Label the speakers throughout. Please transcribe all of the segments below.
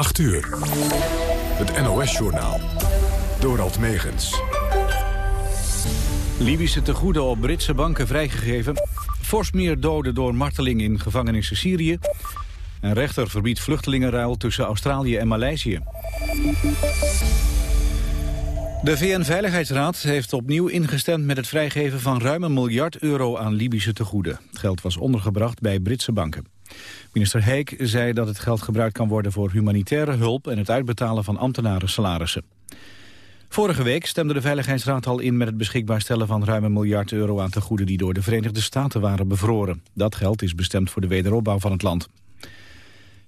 Speaker 1: 8 uur. Het NOS-journaal. Dorald Megens.
Speaker 2: Libische tegoeden op Britse banken vrijgegeven. Fors meer doden door marteling in gevangenissen Syrië. Een rechter verbiedt vluchtelingenruil tussen Australië en Maleisië. De VN-veiligheidsraad heeft opnieuw ingestemd met het vrijgeven van ruim een miljard euro aan Libische tegoeden. Het geld was ondergebracht bij Britse banken. Minister Heek zei dat het geld gebruikt kan worden voor humanitaire hulp en het uitbetalen van ambtenaren salarissen. Vorige week stemde de Veiligheidsraad al in met het beschikbaar stellen van ruim een miljard euro aan tegoeden die door de Verenigde Staten waren bevroren. Dat geld is bestemd voor de wederopbouw van het land.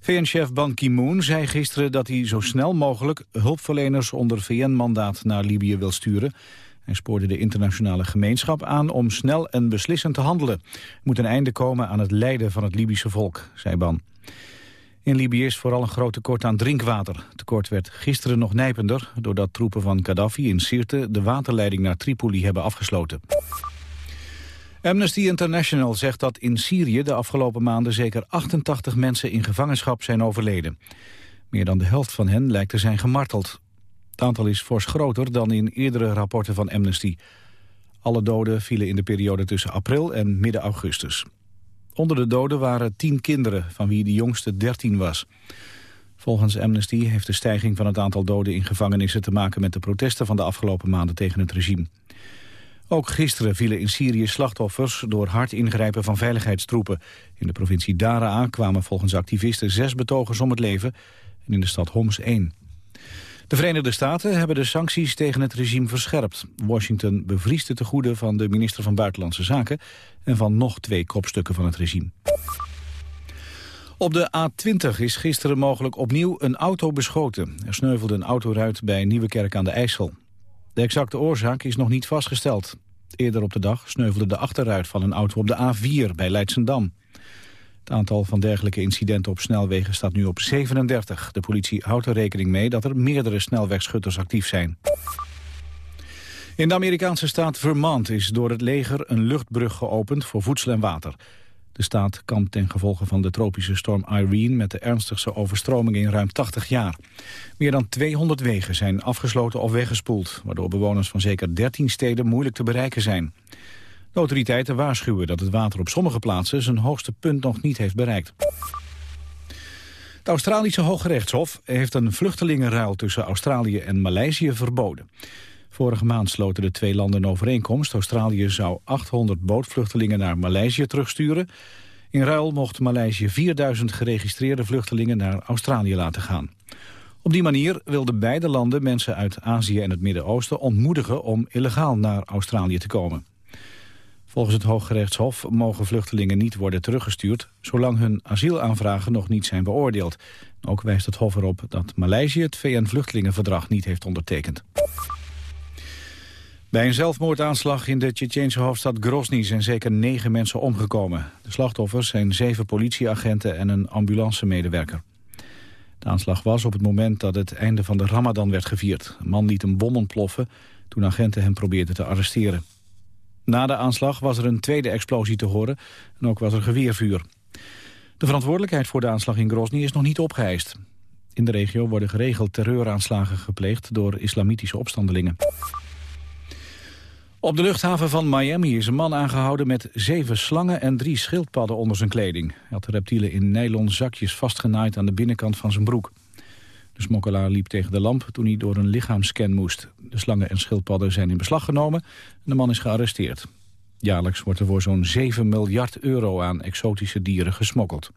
Speaker 2: VN-chef Ban Ki-moon zei gisteren dat hij zo snel mogelijk hulpverleners onder VN-mandaat naar Libië wil sturen. Hij spoorde de internationale gemeenschap aan om snel en beslissend te handelen. Er moet een einde komen aan het lijden van het Libische volk, zei Ban. In Libië is vooral een groot tekort aan drinkwater. Het tekort werd gisteren nog nijpender... doordat troepen van Gaddafi in Sirte de waterleiding naar Tripoli hebben afgesloten. Amnesty International zegt dat in Syrië de afgelopen maanden zeker 88 mensen in gevangenschap zijn overleden. Meer dan de helft van hen lijkt te zijn gemarteld. Het aantal is fors groter dan in eerdere rapporten van Amnesty. Alle doden vielen in de periode tussen april en midden augustus. Onder de doden waren tien kinderen, van wie de jongste 13 was. Volgens Amnesty heeft de stijging van het aantal doden in gevangenissen te maken met de protesten van de afgelopen maanden tegen het regime. Ook gisteren vielen in Syrië slachtoffers door hard ingrijpen van veiligheidstroepen. In de provincie Daraa kwamen volgens activisten zes betogers om het leven en in de stad Homs één. De Verenigde Staten hebben de sancties tegen het regime verscherpt. Washington bevriest de tegoeden van de minister van Buitenlandse Zaken... en van nog twee kopstukken van het regime. Op de A20 is gisteren mogelijk opnieuw een auto beschoten. Er sneuvelde een autoruit bij Nieuwekerk aan de IJssel. De exacte oorzaak is nog niet vastgesteld. Eerder op de dag sneuvelde de achterruit van een auto op de A4 bij Leidsendam. Het aantal van dergelijke incidenten op snelwegen staat nu op 37. De politie houdt er rekening mee dat er meerdere snelwegschutters actief zijn. In de Amerikaanse staat Vermont is door het leger een luchtbrug geopend voor voedsel en water. De staat kampt ten gevolge van de tropische storm Irene met de ernstigste overstroming in ruim 80 jaar. Meer dan 200 wegen zijn afgesloten of weggespoeld, waardoor bewoners van zeker 13 steden moeilijk te bereiken zijn. Autoriteiten waarschuwen dat het water op sommige plaatsen zijn hoogste punt nog niet heeft bereikt. Het Australische Hoge Rechtshof heeft een vluchtelingenruil tussen Australië en Maleisië verboden. Vorige maand sloten de twee landen een overeenkomst. Australië zou 800 bootvluchtelingen naar Maleisië terugsturen. In ruil mocht Maleisië 4000 geregistreerde vluchtelingen naar Australië laten gaan. Op die manier wilden beide landen mensen uit Azië en het Midden-Oosten ontmoedigen om illegaal naar Australië te komen. Volgens het Hooggerechtshof mogen vluchtelingen niet worden teruggestuurd... zolang hun asielaanvragen nog niet zijn beoordeeld. Ook wijst het Hof erop dat Maleisië het VN-vluchtelingenverdrag niet heeft ondertekend. Bij een zelfmoordaanslag in de Tsjetsjeense hoofdstad Grozny zijn zeker negen mensen omgekomen. De slachtoffers zijn zeven politieagenten en een ambulancemedewerker. De aanslag was op het moment dat het einde van de ramadan werd gevierd. Een man liet een bom ontploffen toen agenten hem probeerden te arresteren. Na de aanslag was er een tweede explosie te horen en ook was er geweervuur. De verantwoordelijkheid voor de aanslag in Grozny is nog niet opgeëist. In de regio worden geregeld terreuraanslagen gepleegd door islamitische opstandelingen. Op de luchthaven van Miami is een man aangehouden met zeven slangen en drie schildpadden onder zijn kleding. Hij had de reptielen in nylon zakjes vastgenaaid aan de binnenkant van zijn broek. De smokkelaar liep tegen de lamp toen hij door een lichaamscan moest. De slangen en schildpadden zijn in beslag genomen en de man is gearresteerd. Jaarlijks wordt er voor zo'n 7 miljard euro aan exotische dieren gesmokkeld.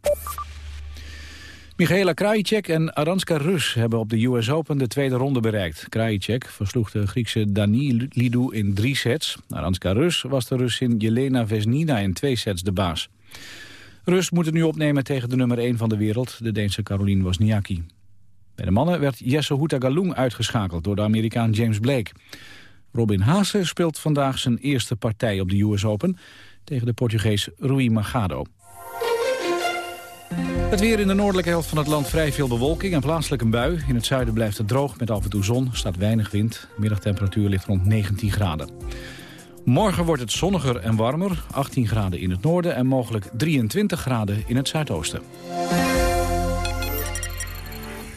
Speaker 2: Michaela Krajicek en Aranska Rus hebben op de US Open de tweede ronde bereikt. Krajicek versloeg de Griekse Dani Lidou in drie sets. Aranska Rus was de Russin Jelena Vesnina in twee sets de baas. Rus moet het nu opnemen tegen de nummer 1 van de wereld, de Deense Caroline Wozniacki. Bij de mannen werd Jesse Galung uitgeschakeld door de Amerikaan James Blake. Robin Haase speelt vandaag zijn eerste partij op de US Open tegen de Portugees Rui Machado. Het weer in de noordelijke helft van het land vrij veel bewolking en plaatselijk een bui. In het zuiden blijft het droog met af en toe zon, staat weinig wind. middagtemperatuur ligt rond 19 graden. Morgen wordt het zonniger en warmer, 18 graden in het noorden en mogelijk 23 graden in het zuidoosten.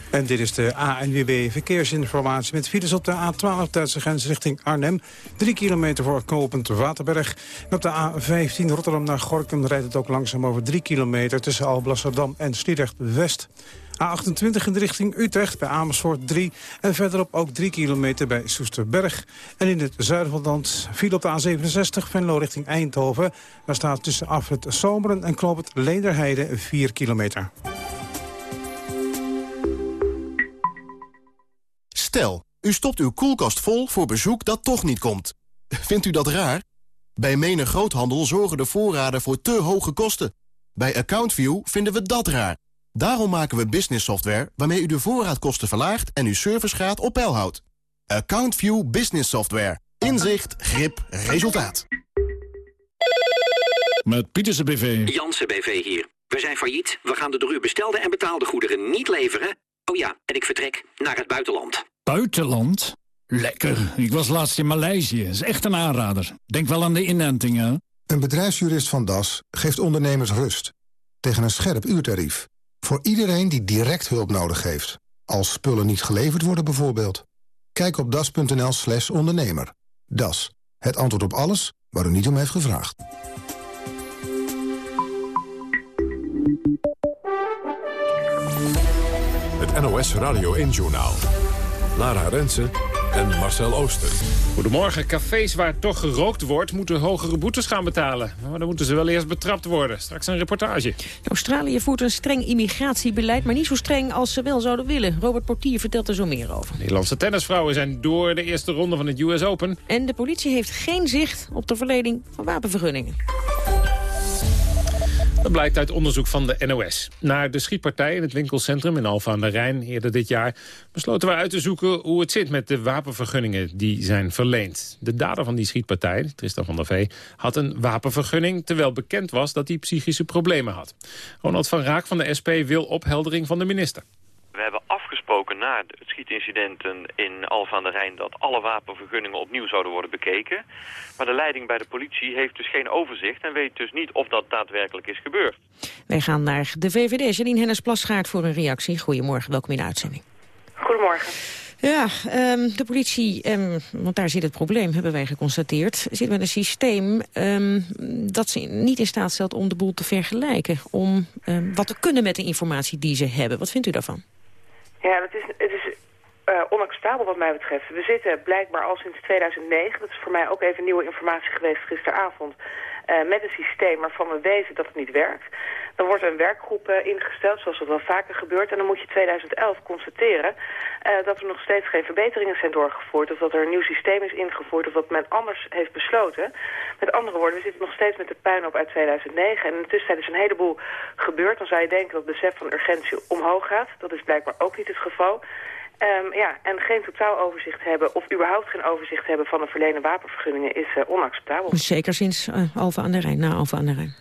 Speaker 3: En dit is de ANWB Verkeersinformatie met files op de A12 Duitse grens richting Arnhem. Drie kilometer voor knooppunt Waterberg. En op de A15 Rotterdam naar Gorkum rijdt het ook langzaam over drie kilometer... tussen Alblasserdam en Sliedrecht-West. A28 in de richting Utrecht bij Amersfoort 3. En verderop ook 3 kilometer bij Soesterberg. En in het zuiden van land viel op de A67 Venlo richting Eindhoven. Daar staat tussen Afrit Zomeren en Kloop het Leenderheide 4 kilometer.
Speaker 4: Stel, u stopt uw koelkast vol voor bezoek dat toch niet komt. Vindt u dat raar? Bij menig groothandel zorgen de voorraden voor te hoge kosten. Bij AccountView vinden we dat raar. Daarom maken we business software waarmee u de voorraadkosten verlaagt en uw servicegraad op peil houdt. AccountView Business Software. Inzicht, grip, resultaat.
Speaker 5: Met Pieterse BV.
Speaker 6: Jansen BV hier. We zijn failliet. We gaan de door u bestelde en betaalde goederen niet leveren. Oh ja, en ik vertrek naar het buitenland.
Speaker 5: Buitenland? Lekker. Ik was laatst in Maleisië. Is echt een aanrader. Denk wel aan de inentingen.
Speaker 7: Een bedrijfsjurist van Das geeft ondernemers rust. Tegen een scherp uurtarief. Voor iedereen die direct hulp nodig heeft. Als spullen niet geleverd worden bijvoorbeeld. Kijk op das.nl slash ondernemer. Das. Het antwoord op alles waar u niet om heeft gevraagd.
Speaker 1: Het NOS Radio 1-journaal. Lara Rensen en Marcel Ooster.
Speaker 8: Goedemorgen. Cafés waar toch gerookt wordt, moeten hogere boetes gaan betalen. Maar dan moeten ze wel eerst betrapt worden. Straks een reportage.
Speaker 9: Australië voert een streng immigratiebeleid, maar niet zo streng als ze wel zouden willen. Robert Portier vertelt er zo meer over.
Speaker 8: Nederlandse tennisvrouwen zijn door de eerste ronde van het US Open.
Speaker 9: En de politie heeft geen zicht op de verlening van wapenvergunningen.
Speaker 8: Dat blijkt uit onderzoek van de NOS. Na de schietpartij in het winkelcentrum in Alphen aan de Rijn eerder dit jaar... besloten we uit te zoeken hoe het zit met de wapenvergunningen die zijn verleend. De dader van die schietpartij, Tristan van der Vee, had een wapenvergunning... terwijl bekend was dat hij psychische problemen had. Ronald van Raak van de SP wil opheldering van de minister.
Speaker 10: We hebben afgesproken na het schietincidenten in Alphen aan de Rijn... dat alle wapenvergunningen opnieuw zouden worden bekeken. Maar de leiding bij de politie heeft dus geen overzicht... en weet dus niet of dat daadwerkelijk is gebeurd.
Speaker 9: Wij gaan naar de VVD. Janine Hennis-Plasgaard voor een reactie. Goedemorgen, welkom in de uitzending.
Speaker 11: Goedemorgen.
Speaker 9: Ja, um, de politie, um, want daar zit het probleem, hebben wij geconstateerd... zit met een systeem um, dat ze niet in staat stelt om de boel te vergelijken. Om wat te kunnen met de informatie die ze hebben. Wat vindt u daarvan?
Speaker 11: Ja, het is, het is uh, onacceptabel wat mij betreft. We zitten blijkbaar al sinds 2009, dat is voor mij ook even nieuwe informatie geweest gisteravond, uh, met een systeem waarvan we weten dat het niet werkt. Dan wordt een werkgroep ingesteld, zoals dat wel vaker gebeurt. En dan moet je 2011 constateren uh, dat er nog steeds geen verbeteringen zijn doorgevoerd. Of dat er een nieuw systeem is ingevoerd of dat men anders heeft besloten. Met andere woorden, we zitten nog steeds met de puinhoop uit 2009. En in de tussentijd is een heleboel gebeurd. Dan zou je denken dat het besef van urgentie omhoog gaat. Dat is blijkbaar ook niet het geval. Um, ja, en geen totaaloverzicht hebben of überhaupt geen overzicht hebben van de verlenen wapenvergunningen is uh, onacceptabel.
Speaker 9: Zeker sinds uh, aan de Rijn, na Alfa aan de Rijn.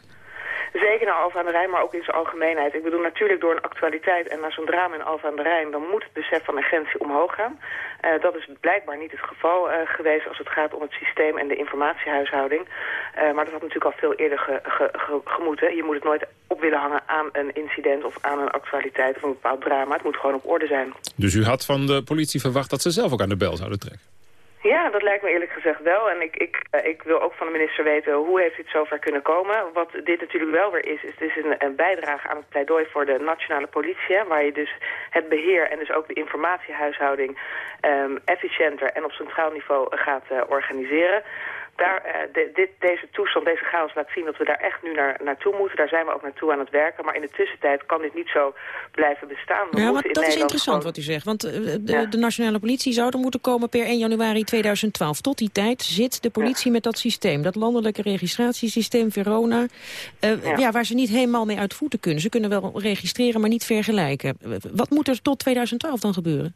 Speaker 11: Zeker naar Alfa aan de Rijn, maar ook in zijn algemeenheid. Ik bedoel natuurlijk door een actualiteit en naar zo'n drama in Alfa aan de Rijn... dan moet het besef van urgentie omhoog gaan. Uh, dat is blijkbaar niet het geval uh, geweest als het gaat om het systeem en de informatiehuishouding. Uh, maar dat had natuurlijk al veel eerder ge, gemoeten. Je moet het nooit op willen hangen aan een incident of aan een actualiteit of een bepaald drama. Het moet gewoon op orde zijn.
Speaker 8: Dus u had van de politie verwacht dat ze zelf ook aan de bel zouden trekken?
Speaker 11: Ja, dat lijkt me eerlijk gezegd wel. En ik, ik, ik wil ook van de minister weten hoe heeft dit zover kunnen komen. Wat dit natuurlijk wel weer is, is het is een, een bijdrage aan het pleidooi voor de nationale politie. Waar je dus het beheer en dus ook de informatiehuishouding um, efficiënter en op centraal niveau gaat uh, organiseren daar, uh, de, dit, deze toestand, deze chaos laat zien dat we daar echt nu naar, naartoe moeten. Daar zijn we ook naartoe aan het werken. Maar in de tussentijd kan dit niet zo blijven bestaan. We
Speaker 9: ja, dat is interessant wat u zegt. Want uh, de, ja. de, nationale politie zou er moeten komen per 1 januari 2012. Tot die tijd zit de politie ja. met dat systeem. Dat landelijke registratiesysteem Verona. Uh, ja. ja. waar ze niet helemaal mee uit voeten kunnen. Ze kunnen wel registreren, maar niet vergelijken. Wat moet er tot 2012 dan gebeuren?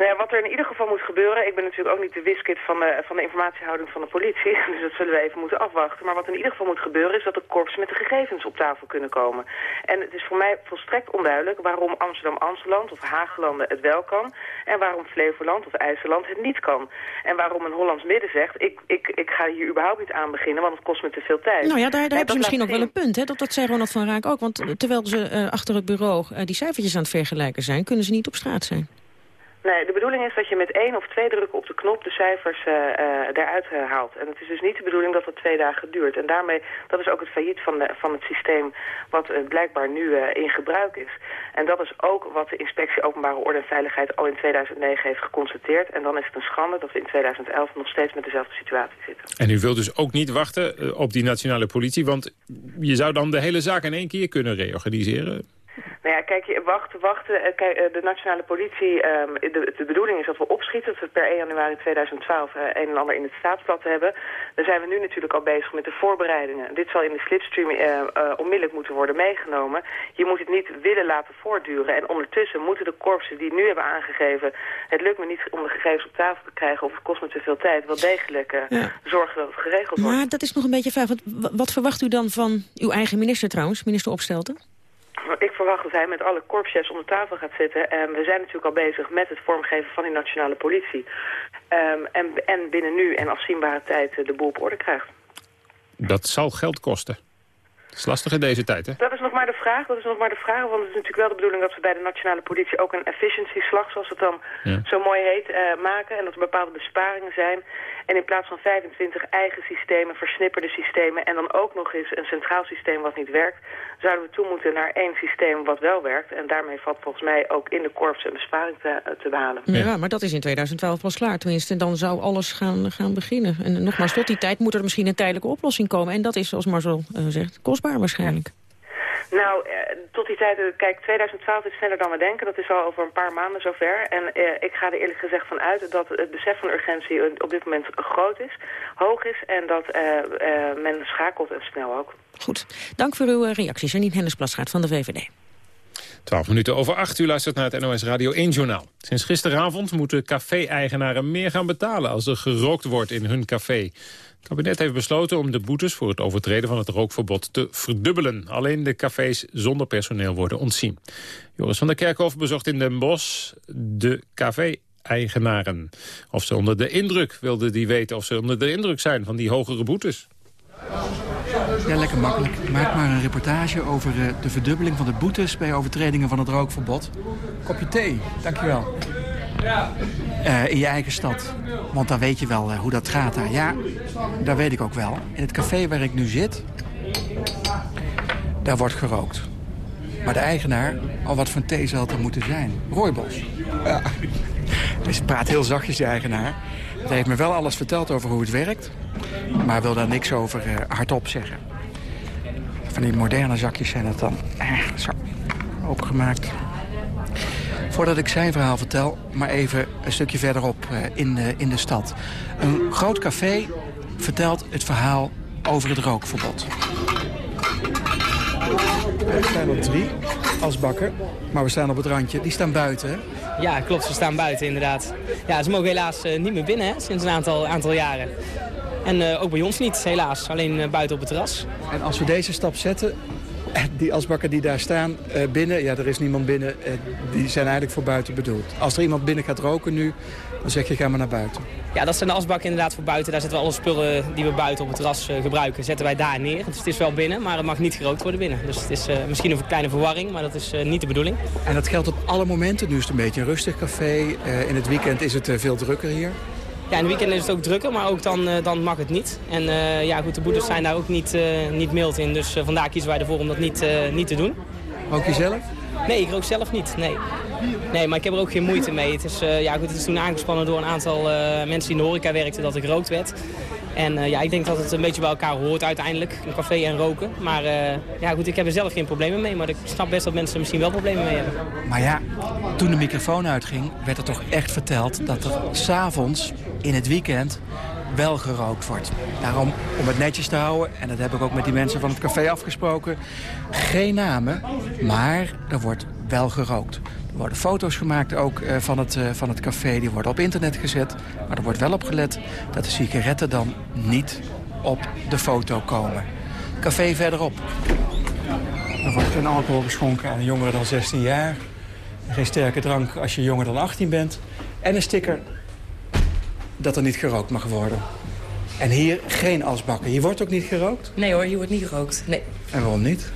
Speaker 11: Nou ja, wat er in ieder geval moet gebeuren... ik ben natuurlijk ook niet de wiskit van de, van de informatiehouding van de politie... dus dat zullen we even moeten afwachten. Maar wat in ieder geval moet gebeuren... is dat de korps met de gegevens op tafel kunnen komen. En het is voor mij volstrekt onduidelijk... waarom Amsterdam-Amsteland of Hagelanden het wel kan... en waarom Flevoland of IJsseland het niet kan. En waarom een Hollands Midden zegt... ik, ik, ik ga hier überhaupt niet aan beginnen, want het kost me te veel tijd.
Speaker 9: Nou ja, daar, daar hebben ze misschien ook wel een punt. Hè? Dat, dat zei Ronald van Raak ook. Want terwijl ze uh, achter het bureau uh, die cijfertjes aan het vergelijken zijn... kunnen ze niet op straat zijn.
Speaker 11: Nee, de bedoeling is dat je met één of twee drukken op de knop de cijfers uh, eruit uh, haalt. En het is dus niet de bedoeling dat dat twee dagen duurt. En daarmee, dat is ook het failliet van, de, van het systeem wat blijkbaar nu in gebruik is. En dat is ook wat de inspectie Openbare Orde en Veiligheid al in 2009 heeft geconstateerd. En dan is het een schande dat we in 2011 nog steeds met dezelfde situatie zitten.
Speaker 8: En u wilt dus ook niet wachten op die nationale politie, want je zou dan de hele zaak in één keer kunnen reorganiseren?
Speaker 11: Nou ja, kijk, wachten, wachten. Kijk, de nationale politie, um, de, de, bedoeling is dat we opschieten. Dat we per 1 januari 2012 uh, een en ander in het staatsblad hebben. Dan zijn we nu natuurlijk al bezig met de voorbereidingen. Dit zal in de slipstream uh, uh, onmiddellijk moeten worden meegenomen. Je moet het niet willen laten voortduren. En ondertussen moeten de korpsen die nu hebben aangegeven... het lukt me niet om de gegevens op tafel te krijgen... of het kost me te veel tijd, wel degelijk ja. zorgen dat het geregeld wordt.
Speaker 9: Maar dat is nog een beetje vraag. Wat, wat verwacht u dan van uw eigen minister trouwens, minister Opstelten?
Speaker 11: Ik verwacht dat hij met alle korpschefs om de tafel gaat zitten. En we zijn natuurlijk al bezig met het vormgeven van die nationale politie. Um, en, en binnen nu en afzienbare tijd de boel op orde krijgt.
Speaker 8: Dat zal geld kosten. Dat is lastig in deze tijd, hè?
Speaker 11: Dat is nog maar de vraag. Dat is nog maar de vraag. Want het is natuurlijk wel de bedoeling dat we bij de nationale politie ook een efficiency-slag, zoals het dan ja. zo mooi heet, uh, maken. En dat er bepaalde besparingen zijn. En in plaats van 25 eigen systemen, versnipperde systemen... en dan ook nog eens een centraal systeem wat niet werkt... zouden we toe moeten naar één systeem wat wel werkt. En daarmee valt volgens mij ook in de korps een besparing te, te behalen.
Speaker 9: Ja, maar dat is in 2012 pas klaar. Tenminste, dan zou alles gaan, gaan beginnen. En nogmaals, tot die tijd moet er misschien een tijdelijke oplossing komen. En dat is, zoals Marcel uh, zegt, waarschijnlijk.
Speaker 11: Nou, eh, tot die tijd, kijk, 2012 is sneller dan we denken. Dat is al over een paar maanden zover. En eh, ik ga er eerlijk gezegd van uit dat het besef van urgentie op dit moment groot is, hoog is. En dat eh, men schakelt en snel ook.
Speaker 9: Goed, dank voor uw reacties. Janine Hennis-Plasgaard van de VVD.
Speaker 8: 12 minuten over 8 u luistert naar het NOS Radio 1-journaal. Sinds gisteravond moeten café-eigenaren meer gaan betalen... als er gerookt wordt in hun café. Het kabinet heeft besloten om de boetes voor het overtreden van het rookverbod te verdubbelen. Alleen de cafés zonder personeel worden ontzien. Joris van der Kerkhof bezocht in Den Bosch de café-eigenaren. Of ze onder de indruk, wilden die weten of ze onder de indruk zijn van die hogere boetes.
Speaker 12: Ja, lekker makkelijk. Maak maar een reportage over uh, de verdubbeling van de boetes... bij overtredingen van het rookverbod. Kopje thee, dankjewel. Uh, in je eigen stad. Want dan weet je wel uh, hoe dat gaat daar. Ja, daar weet ik ook wel. In het café waar ik nu zit... daar wordt gerookt. Maar de eigenaar, al wat een thee zal er moeten zijn. Rooibos. Ja. Dus praat heel zachtjes, de eigenaar. Hij heeft me wel alles verteld over hoe het werkt. Maar wil daar niks over uh, hardop zeggen. Van die moderne zakjes zijn het dan. Eh, zo, opengemaakt. Voordat ik zijn verhaal vertel, maar even een stukje verderop uh, in, de, in de stad. Een groot café vertelt het verhaal over het rookverbod. Er zijn er drie asbakken, maar we staan op het randje. Die staan buiten,
Speaker 13: Ja, klopt. Ze staan buiten, inderdaad. Ja, ze mogen helaas uh, niet meer binnen, hè, sinds een aantal, aantal jaren. En uh, ook bij ons niet, helaas. Alleen uh, buiten op het terras.
Speaker 12: En als we deze stap zetten, die asbakken die daar staan uh, binnen, ja, er is niemand binnen, die zijn eigenlijk voor buiten bedoeld. Als er iemand binnen gaat roken nu, dan zeg je ga maar naar buiten.
Speaker 13: Ja, dat zijn de asbakken inderdaad voor buiten. Daar zetten we alle spullen die we buiten op het terras uh, gebruiken, zetten wij daar neer. Dus het is wel binnen, maar het mag niet gerookt worden binnen. Dus het is uh, misschien een kleine verwarring, maar dat is uh, niet de bedoeling.
Speaker 12: En dat geldt op alle momenten? Nu is het een beetje een rustig café. in het weekend is het veel drukker hier.
Speaker 13: Ja, in het weekend is het ook drukker, maar ook dan, dan mag het niet. En ja, goed, de boetes zijn daar ook niet, niet mild in. Dus vandaar kiezen wij ervoor om dat niet, niet te doen.
Speaker 12: Rook je zelf?
Speaker 13: Nee, ik rook zelf niet, nee. Nee, maar ik heb er ook geen moeite mee. Het is, uh, ja, goed, het is toen aangespannen door een aantal uh, mensen die in de horeca werkten dat ik rookt werd. En uh, ja, ik denk dat het een beetje bij elkaar hoort uiteindelijk, een café en roken. Maar ja, goed, ik heb er zelf geen problemen mee. Maar ik snap best dat mensen er misschien wel problemen mee hebben.
Speaker 12: Maar ja, toen de microfoon uitging, werd er toch echt verteld dat er s'avonds in het weekend wel gerookt wordt. Daarom, om het netjes te houden, en dat heb ik ook met die mensen van het café afgesproken... geen namen, maar er wordt wel gerookt. Er worden foto's gemaakt ook uh, van, het, uh, van het café, die worden op internet gezet. Maar er wordt wel op gelet dat de sigaretten dan niet op de foto komen. Café verderop. Er wordt geen alcohol geschonken aan jongeren dan 16 jaar. Geen sterke drank als je jonger dan 18 bent. En een sticker dat er niet gerookt mag worden. En hier geen asbakken. Hier wordt ook niet gerookt?
Speaker 14: Nee hoor, hier wordt niet gerookt. Nee.
Speaker 12: En waarom niet?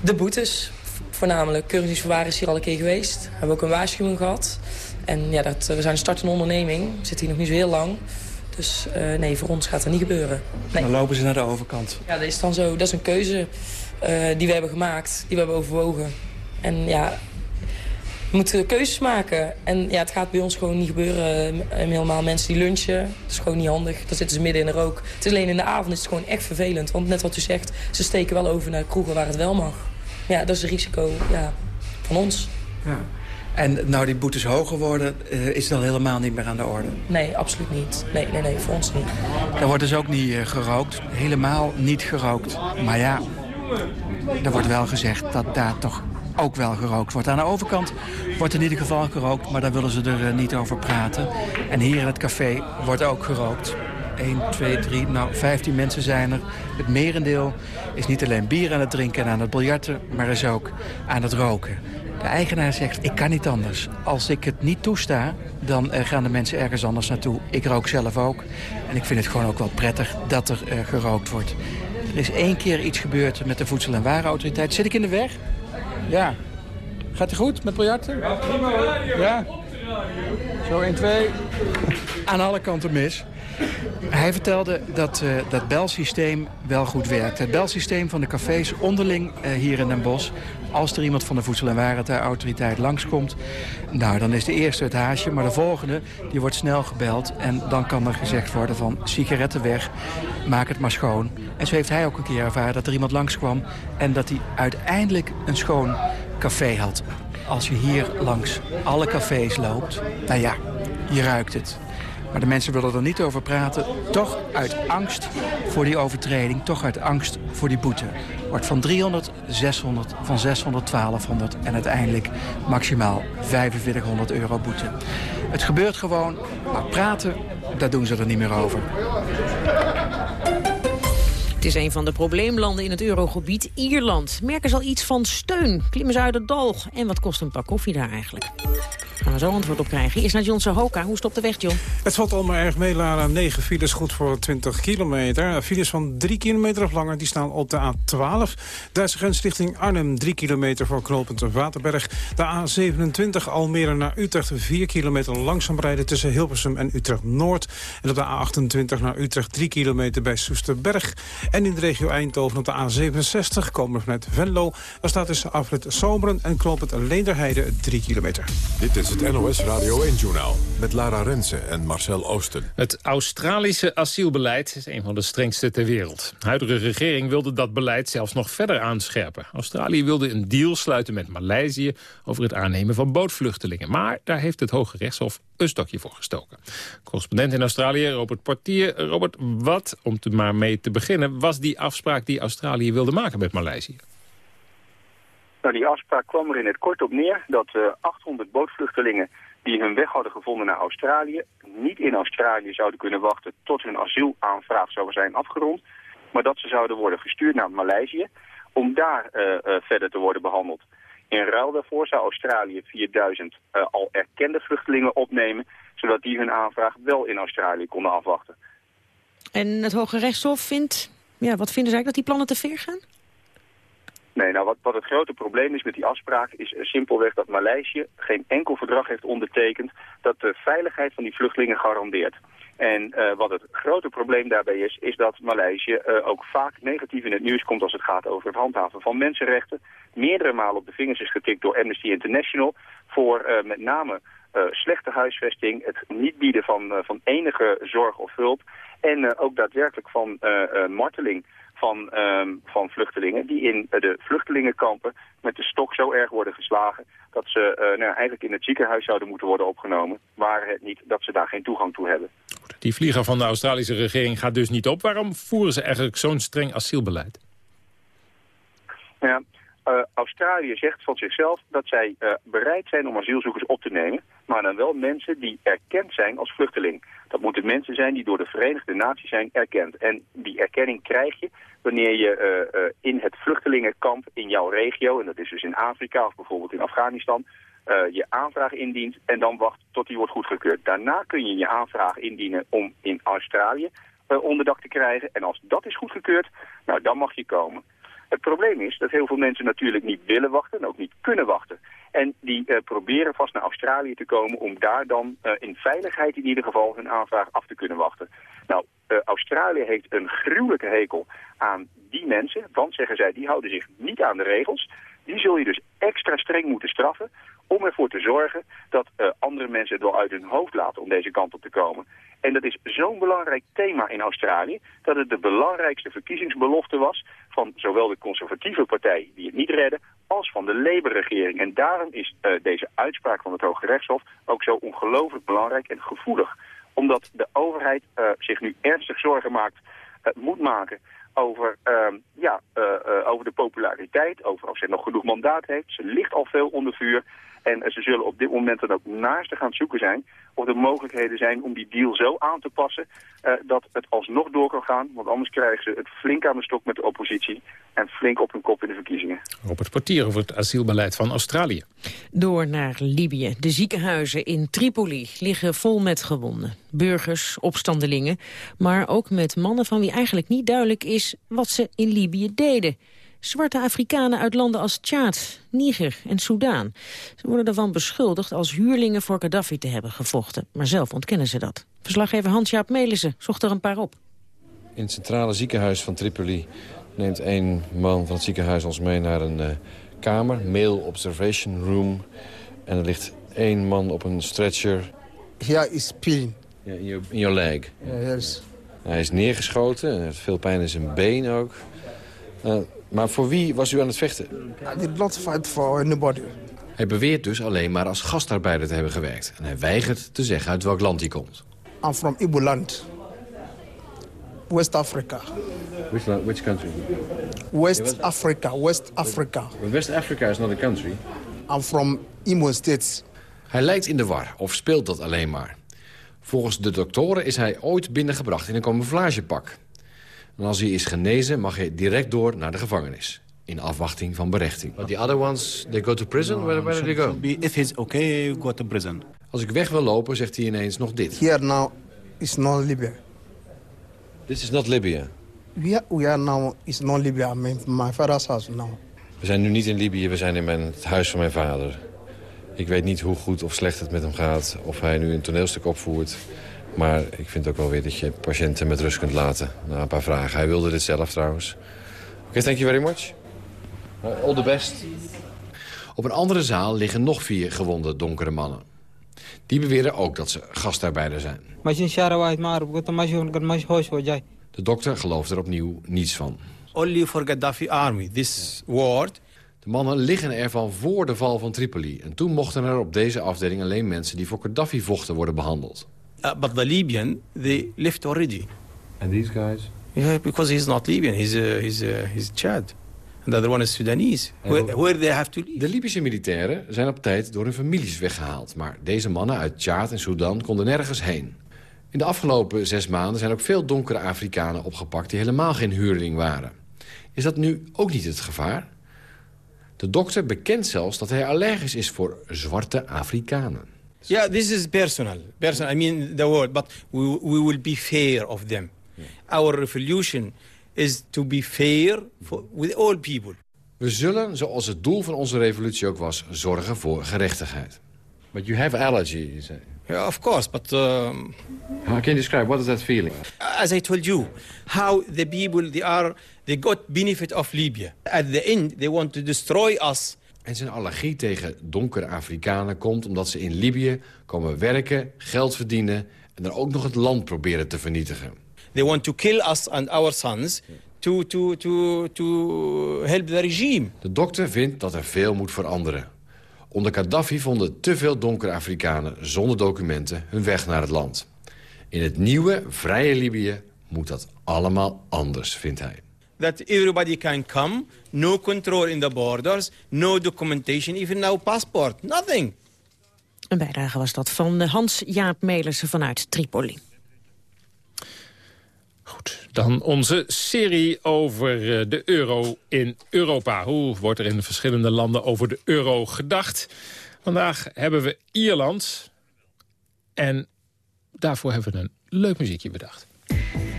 Speaker 14: De boetes. Voornamelijk keuringsdienstverwaring is hier al een keer geweest. We hebben ook een waarschuwing gehad. En ja, dat, we zijn een startende onderneming. We zitten hier nog niet zo heel lang. Dus uh, nee, voor ons gaat dat niet gebeuren. Nee.
Speaker 12: Dan lopen ze naar de overkant.
Speaker 14: Ja, dat is dan zo. Dat is een keuze uh, die we hebben gemaakt. Die we hebben overwogen. En ja, moeten keuzes maken. En ja, het gaat bij ons gewoon niet gebeuren. Helemaal mensen die lunchen, dat is gewoon niet handig. Dan zitten ze midden in de rook. Het is alleen in de avond is het gewoon echt vervelend. Want net wat u zegt, ze steken wel over naar kroegen waar het wel mag. Ja, dat is het risico ja, van ons.
Speaker 12: Ja. En nou die boetes hoger worden, uh, is dan helemaal niet meer aan de orde?
Speaker 14: Nee, absoluut niet. Nee, nee, nee, voor ons niet.
Speaker 12: Er wordt dus ook niet uh, gerookt. Helemaal niet gerookt. Maar ja, er wordt wel gezegd dat daar toch ook wel gerookt wordt. Aan de overkant wordt in ieder geval gerookt, maar daar willen ze er uh, niet over praten. En hier in het café wordt ook gerookt. 1, 2, 3, nou 15 mensen zijn er. Het merendeel is niet alleen bier aan het drinken en aan het biljarten... maar is ook aan het roken. De eigenaar zegt, ik kan niet anders. Als ik het niet toesta, dan uh, gaan de mensen ergens anders naartoe. Ik rook zelf ook. En ik vind het gewoon ook wel prettig dat er uh, gerookt wordt. Er is één keer iets gebeurd met de Voedsel- en Warenautoriteit. Zit ik in de weg? Ja. Gaat het goed met biljarten? Ja, prima. Ja? Zo 1, 2. Aan alle kanten mis. Hij vertelde dat uh, dat belsysteem wel goed werkt. Het belsysteem van de cafés onderling uh, hier in Den Bosch. Als er iemand van de Voedsel- en Warenautoriteit langskomt... nou, dan is de eerste het haasje, maar de volgende die wordt snel gebeld. En dan kan er gezegd worden van sigaretten weg, maak het maar schoon. En zo heeft hij ook een keer ervaren dat er iemand langskwam... en dat hij uiteindelijk een schoon café had. Als je hier langs alle cafés loopt, nou ja, je ruikt het. Maar de mensen willen er niet over praten. Toch uit angst voor die overtreding, toch uit angst voor die boete. Wordt van 300, 600, van 600, 1200 en uiteindelijk maximaal 4500 euro boete. Het gebeurt gewoon, maar praten, daar doen ze er niet meer over.
Speaker 9: Het is een van de probleemlanden in het eurogebied, Ierland. Merken ze al iets van steun? Klimmen ze uit het dal? En wat kost een pak koffie daar eigenlijk? Gaan we zo antwoord op krijgen. Eerst naar John Sahoka. Hoe stopt de weg, John?
Speaker 3: Het valt allemaal erg mee, Lara. 9 files goed voor 20 kilometer. Files van 3 kilometer of langer die staan op de A12. Duitse grens richting Arnhem 3 kilometer voor knooppunt Waterberg. De A27 Almere naar Utrecht 4 kilometer langzaam rijden tussen Hilversum en Utrecht-Noord. En op de A28 naar Utrecht 3 kilometer bij Soesterberg. En in de regio Eindhoven op de A67 komen we vanuit Venlo. Daar staat tussen afrit Zomeren en knooppunt Leenderheide 3 kilometer.
Speaker 1: Dit is het NOS Radio 1-journaal met Lara Rensen en Marcel Oosten.
Speaker 8: Het Australische asielbeleid is een van de strengste ter wereld. De huidige regering wilde dat beleid zelfs nog verder aanscherpen. Australië wilde een deal sluiten met Maleisië over het aannemen van bootvluchtelingen. Maar daar heeft het Hoge Rechtshof een stokje voor gestoken. Correspondent in Australië, Robert Portier. Robert, wat, om te maar mee te beginnen, was die afspraak die Australië wilde maken met Maleisië?
Speaker 15: Nou, die afspraak kwam er in het kort op neer dat uh, 800 bootvluchtelingen die hun weg hadden gevonden naar Australië, niet in Australië zouden kunnen wachten tot hun asielaanvraag zou zijn afgerond, maar dat ze zouden worden gestuurd naar Maleisië om daar uh, uh, verder te worden behandeld. In ruil daarvoor zou Australië 4000 uh, al erkende vluchtelingen opnemen, zodat die hun aanvraag wel in Australië konden afwachten.
Speaker 9: En het Hoge Rechtshof vindt, ja, wat vinden zij dat die plannen te ver gaan?
Speaker 15: Nee, nou wat, wat het grote probleem is met die afspraak is uh, simpelweg dat Maleisië geen enkel verdrag heeft ondertekend dat de veiligheid van die vluchtelingen garandeert. En uh, wat het grote probleem daarbij is, is dat Maleisië uh, ook vaak negatief in het nieuws komt als het gaat over het handhaven van mensenrechten. Meerdere malen op de vingers is getikt door Amnesty International voor met name slechte huisvesting, het niet bieden van, van enige zorg of hulp en ook daadwerkelijk van marteling van, um, van vluchtelingen die in de vluchtelingenkampen met de stok zo erg worden geslagen dat ze uh, nou, eigenlijk in het ziekenhuis zouden moeten worden opgenomen, waar het niet dat ze daar geen toegang toe hebben.
Speaker 8: Die vlieger van de Australische regering gaat dus niet op. Waarom voeren ze eigenlijk zo'n streng asielbeleid?
Speaker 15: Ja, Uh, Australië zegt van zichzelf dat zij uh, bereid zijn om asielzoekers op te nemen, maar dan wel mensen die erkend zijn als vluchteling. Dat moeten mensen zijn die door de Verenigde Naties zijn erkend. En die erkenning krijg je wanneer je uh, in het vluchtelingenkamp in jouw regio, en dat is dus in Afrika of bijvoorbeeld in Afghanistan, je aanvraag indient en dan wacht tot die wordt goedgekeurd. Daarna kun je je aanvraag indienen om in Australië onderdak te krijgen. En als dat is goedgekeurd, nou dan mag je komen. Het probleem is dat heel veel mensen natuurlijk niet willen wachten en ook niet kunnen wachten. En die uh, proberen vast naar Australië te komen om daar dan uh, in veiligheid in ieder geval hun aanvraag af te kunnen wachten. Nou, uh, Australië heeft een gruwelijke hekel aan die mensen, want zeggen zij, die houden zich niet aan de regels. Die zul je dus extra streng moeten straffen om ervoor te zorgen dat andere mensen het wel uit hun hoofd laten om deze kant op te komen. En dat is zo'n belangrijk thema in Australië... dat het de belangrijkste verkiezingsbelofte was... van zowel de conservatieve partij, die het niet redden... als van de Labour-regering. En daarom is uh, deze uitspraak van het Hoge Rechtshof... ook zo ongelooflijk belangrijk en gevoelig. Omdat de overheid uh, zich nu ernstig zorgen maakt, uh, moet maken over, uh, ja, over de populariteit, over of ze nog genoeg mandaat heeft. Ze ligt al veel onder vuur. En ze zullen op dit moment dan ook naast te gaan zoeken zijn of er mogelijkheden zijn om die deal zo aan te passen uh, dat het alsnog door kan gaan. Want anders krijgen ze het flink aan de stok met de oppositie en flink op hun kop in de verkiezingen.
Speaker 8: Robert Portier over het asielbeleid van Australië.
Speaker 9: Door naar Libië. De ziekenhuizen in Tripoli liggen vol met gewonden. Burgers, opstandelingen, maar ook met mannen van wie eigenlijk niet duidelijk is wat ze in Libië deden. Zwarte Afrikanen uit landen als Tjaad, Niger en Soudaan. Ze worden ervan beschuldigd als huurlingen voor Gaddafi te hebben gevochten. Maar zelf ontkennen ze dat. Verslaggever Hans-Jaap Melissen zocht er een paar op.
Speaker 16: In het centrale ziekenhuis van Tripoli neemt een man van het ziekenhuis ons mee naar een uh, kamer. Male Observation Room. En er ligt één man op een stretcher.
Speaker 17: Here is pain.
Speaker 16: Ja, in your, in your leg.
Speaker 17: Yeah, yes.
Speaker 16: Hij is neergeschoten. Hij heeft veel pijn in zijn been ook. Uh, maar voor wie was u aan het vechten?
Speaker 17: I did not fight for anybody.
Speaker 16: Hij beweert dus alleen maar als gastarbeider te hebben gewerkt. En hij weigert te zeggen uit welk land hij komt.
Speaker 17: I'm from Ibuland. West Africa.
Speaker 16: Which, which country?
Speaker 17: West Africa, West Africa.
Speaker 16: West Africa is not a country.
Speaker 17: I'm from Imo State.
Speaker 16: Hij lijkt in de war, of speelt dat alleen maar. Volgens de doktoren is hij ooit binnengebracht in een camouflagepak. En als hij is genezen, mag hij direct door naar de gevangenis. In afwachting van berechting. But the other ones, they go to prison? No, where, where do they go?
Speaker 18: Be, if it's okay, go to prison.
Speaker 16: Als ik weg wil lopen, zegt hij ineens nog dit.
Speaker 17: Here now is not Libya.
Speaker 16: This is not Libya.
Speaker 17: We, we are now is not Libya. My, my father's house now.
Speaker 16: We zijn nu niet in Libië, we zijn in mijn, het huis van mijn vader. Ik weet niet hoe goed of slecht het met hem gaat. Of hij nu een toneelstuk opvoert. Maar ik vind ook wel weer dat je patiënten met rust kunt laten. Na een paar vragen. Hij wilde dit zelf trouwens. Oké, okay, thank you very much. Uh, all the best. Op een andere zaal liggen nog vier gewonde donkere mannen. Die beweren ook dat ze gastarbeider zijn. De dokter gelooft er opnieuw niets van.
Speaker 18: Only for Gaddafi army, this word.
Speaker 16: De mannen liggen er van voor de val van Tripoli. En toen mochten er op deze afdeling alleen mensen die voor Gaddafi vochten worden behandeld.
Speaker 18: Uh, but the Libyan, they left already.
Speaker 16: And these guys?
Speaker 18: Yeah, because he's not Libyan, he's, uh, he's, uh, he's Chad. And the other one is Sudanese, where, where they have to leave.
Speaker 16: De Libische militairen zijn op tijd door hun families weggehaald. Maar deze mannen uit Tjaad en Sudan konden nergens heen. In de afgelopen zes maanden zijn ook veel donkere Afrikanen opgepakt... die helemaal geen huurling waren. Is dat nu ook niet het gevaar? De dokter bekent zelfs dat hij allergisch is voor zwarte Afrikanen.
Speaker 18: Yeah, this is personal. Personal. I mean the word, but we we will be fair of them. Yeah. Our revolution is to be fair for, with all people.
Speaker 16: We zullen, zoals het doel van onze revolutie ook was, zorgen voor gerechtigheid. But you have allergy, you say.
Speaker 18: Yeah, of course, but... Um,
Speaker 16: how can you describe, what is that feeling?
Speaker 18: As I told you, how the people, they are, they got benefit of Libya. At the end, they want to destroy us
Speaker 16: en zijn allergie tegen donkere Afrikanen komt omdat ze in Libië komen werken, geld verdienen... en er ook nog het land proberen te vernietigen.
Speaker 18: They want to kill us and our sons to, to, to, to help the regime.
Speaker 16: De dokter vindt dat er veel moet veranderen. Onder Gaddafi vonden te veel donkere Afrikanen zonder documenten hun weg naar het land. In het nieuwe, vrije Libië moet dat allemaal anders, vindt hij.
Speaker 18: That everybody can come, no control in the borders, no documentation, even no passport, nothing.
Speaker 9: Een bijdrage was dat van Hans-Jaap Melissen vanuit Tripoli.
Speaker 8: Goed, dan onze serie over eh, de euro in Europa. Hoe wordt er in de verschillende landen over de euro gedacht? Vandaag hebben we Ierland. En daarvoor hebben we een leuk muziekje bedacht.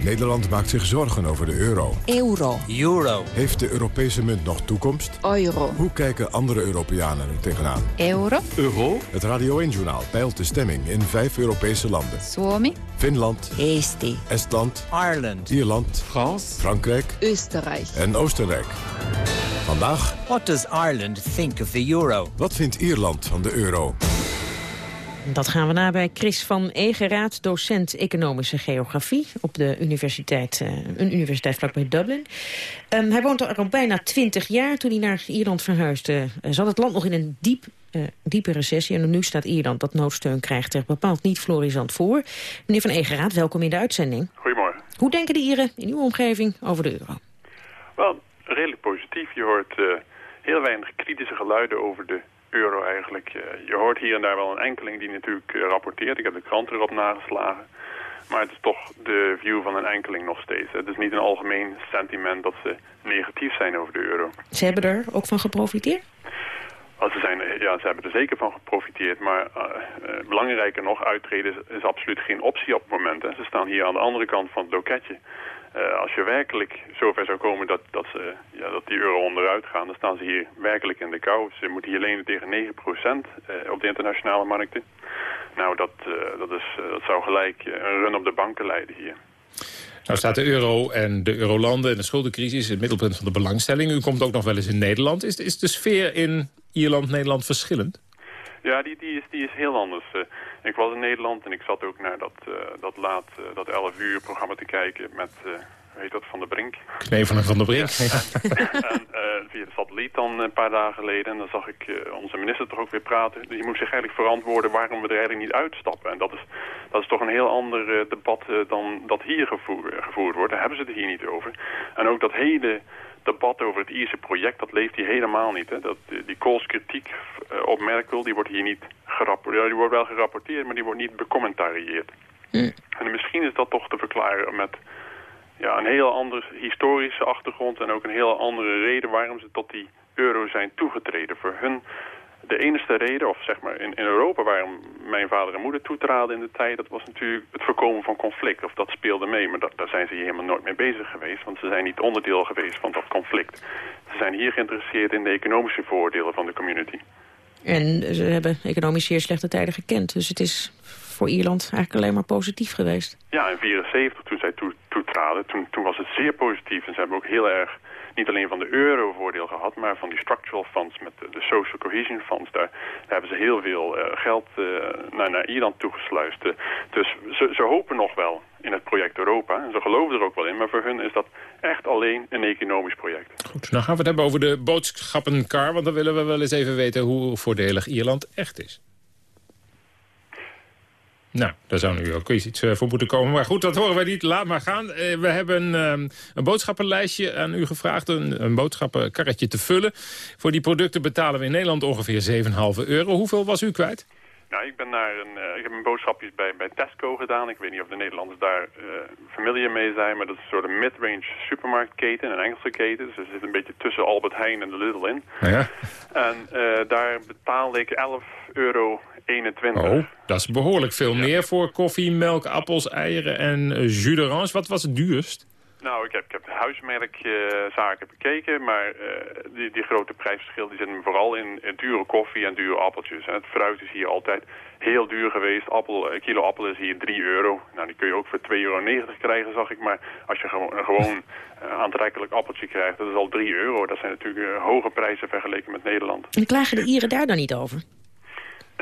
Speaker 1: Nederland maakt zich zorgen over de euro.
Speaker 19: Euro.
Speaker 1: Euro. Heeft de Europese munt nog toekomst?
Speaker 19: Euro.
Speaker 1: Hoe kijken andere Europeanen er tegenaan?
Speaker 19: Euro.
Speaker 1: Euro. Het Radio 1-journaal peilt de stemming in vijf Europese landen.
Speaker 19: Suomi.
Speaker 1: Finland.
Speaker 19: Eesti.
Speaker 1: Estland.
Speaker 18: Ireland.
Speaker 1: Ierland.
Speaker 18: France.
Speaker 1: Frankrijk.
Speaker 19: Oostenrijk.
Speaker 1: En Oostenrijk. Vandaag...
Speaker 20: What does Ireland think of the euro?
Speaker 1: Wat vindt Ierland van de euro?
Speaker 9: Dat gaan we na bij Chris van Egeraat, docent economische geografie op de universiteit, uh, een universiteit vlakbij Dublin. Um, hij woont er al bijna twintig jaar. Toen hij naar Ierland verhuisde, uh, zat het land nog in een diep, uh, diepe recessie. En nu staat Ierland dat noodsteun krijgt er bepaald niet florisant voor. Meneer van Egeraat, welkom in de uitzending.
Speaker 21: Goedemorgen.
Speaker 9: Hoe denken de Ieren in uw omgeving over de euro?
Speaker 21: Wel, redelijk positief. Je hoort heel weinig kritische geluiden over de euro eigenlijk. Eh, je hoort hier en daar wel een enkeling die natuurlijk eh, rapporteert. Ik heb de krant erop nageslagen. Maar het is toch de view van een enkeling nog steeds. Het is niet een algemeen sentiment dat ze negatief zijn over de euro.
Speaker 9: Ze hebben er ook van geprofiteerd?
Speaker 21: ze, zijn, ja, ze hebben er zeker van geprofiteerd. Maar uh, uh, belangrijker nog, uittreden is, is, absoluut geen optie op het moment. Hè. Ze staan hier aan de andere kant van het loketje. Uh, als je werkelijk zover zou komen dat, dat, ze, ja, dat die euro onderuit gaan... dan staan ze hier werkelijk in de kou. Ze moeten hier lenen tegen 9% uh, op de internationale markten. Nou, dat, uh, dat, is, dat zou gelijk een run op de banken leiden hier.
Speaker 8: Nou staat de euro en de eurolanden en de schuldencrisis... in het middelpunt van de belangstelling. U komt ook nog wel eens in Nederland. Is, is de sfeer in Ierland-Nederland verschillend?
Speaker 21: Ja, die, die, is, die is heel anders. Uh, ik was in Nederland en ik zat ook naar dat, uh, dat laat, uh, dat 11 uur programma te kijken met, hoe heet dat, Van der Brink.
Speaker 8: Knevelen Van der Brink.
Speaker 21: Ja. en via de satelliet dan een paar dagen geleden. En dan zag ik onze minister toch ook weer praten. Die moest zich eigenlijk verantwoorden waarom we er eigenlijk niet uitstappen. En dat is, dat is toch een heel ander debat dan dat hier gevoer, gevoerd wordt. Daar hebben ze het hier niet over. En ook dat hele debat over het Ierse project, dat leeft hier helemaal niet. Hè. Dat, die Kools kritiek uh, op Merkel, die wordt hier niet gerapporteerd. Die wordt wel gerapporteerd, maar die wordt niet becommentarieerd. Mm. En misschien is dat toch te verklaren met ja, een heel andere historische achtergrond... en ook een heel andere reden waarom ze tot die euro zijn toegetreden. Voor hun de enige reden, of zeg maar in, in Europa waarom mijn vader en moeder toetraden in de tijd, dat was natuurlijk het voorkomen van conflict. Of dat speelde mee, maar dat, daar zijn ze hier helemaal nooit mee bezig geweest, want ze zijn niet onderdeel geweest van dat conflict. Ze zijn hier geïnteresseerd in de economische voordelen van de community.
Speaker 9: En ze hebben economisch zeer slechte tijden gekend, dus het is voor Ierland eigenlijk alleen maar positief geweest.
Speaker 21: Ja, in 1974 toen zij toe, toetraden, toen, toen was het zeer positief en ze hebben ook heel erg niet alleen van de euro voordeel gehad, maar van die structural funds met de, social cohesion funds. Daar, hebben ze heel veel uh, geld uh, naar, naar Ierland toegesluist. Uh, dus ze, ze hopen nog wel in het project Europa. En ze geloven er ook wel in, maar voor hun is dat echt alleen een economisch project.
Speaker 8: Goed, nou gaan we het hebben over de boodschappenkar, want dan willen we wel eens even weten hoe voordelig Ierland echt is. Nou, daar zou nu ook iets voor moeten komen. Maar goed, dat horen wij niet. Laat maar gaan. We hebben um, een boodschappenlijstje aan u gevraagd. Een, een boodschappenkarretje te vullen. Voor die producten betalen we in Nederland ongeveer 7,5 euro. Hoeveel was u kwijt?
Speaker 21: Nou, ik ben naar een, uh, ik heb mijn boodschapjes bij, bij Tesco gedaan. Ik weet niet of de Nederlanders daar uh, familiar mee zijn, maar dat is een soort mid-range supermarktketen, een Engelse keten. Dus er zit een beetje tussen Albert Heijn en de Lidl in.
Speaker 8: Ja.
Speaker 21: En uh, daar betaalde ik 11 euro 21.
Speaker 8: Oh, dat is behoorlijk veel ja. meer voor koffie, melk, appels, eieren en jus d'orange. Wat was het duurst?
Speaker 21: Nou, ik heb, ik heb huismerkzaken uh, bekeken, maar uh, die, die grote prijsverschil die zitten vooral in, in, dure koffie en dure appeltjes. En het fruit is hier altijd heel duur geweest. Appel, een kilo appel is hier 3 euro. Nou, die kun je ook voor 2,90 euro krijgen, zag ik. Maar als je gewoon, een gewoon uh, aantrekkelijk appeltje krijgt, dat is al 3 euro. Dat zijn natuurlijk hoge prijzen vergeleken met Nederland.
Speaker 9: En klagen de Ieren daar dan niet over?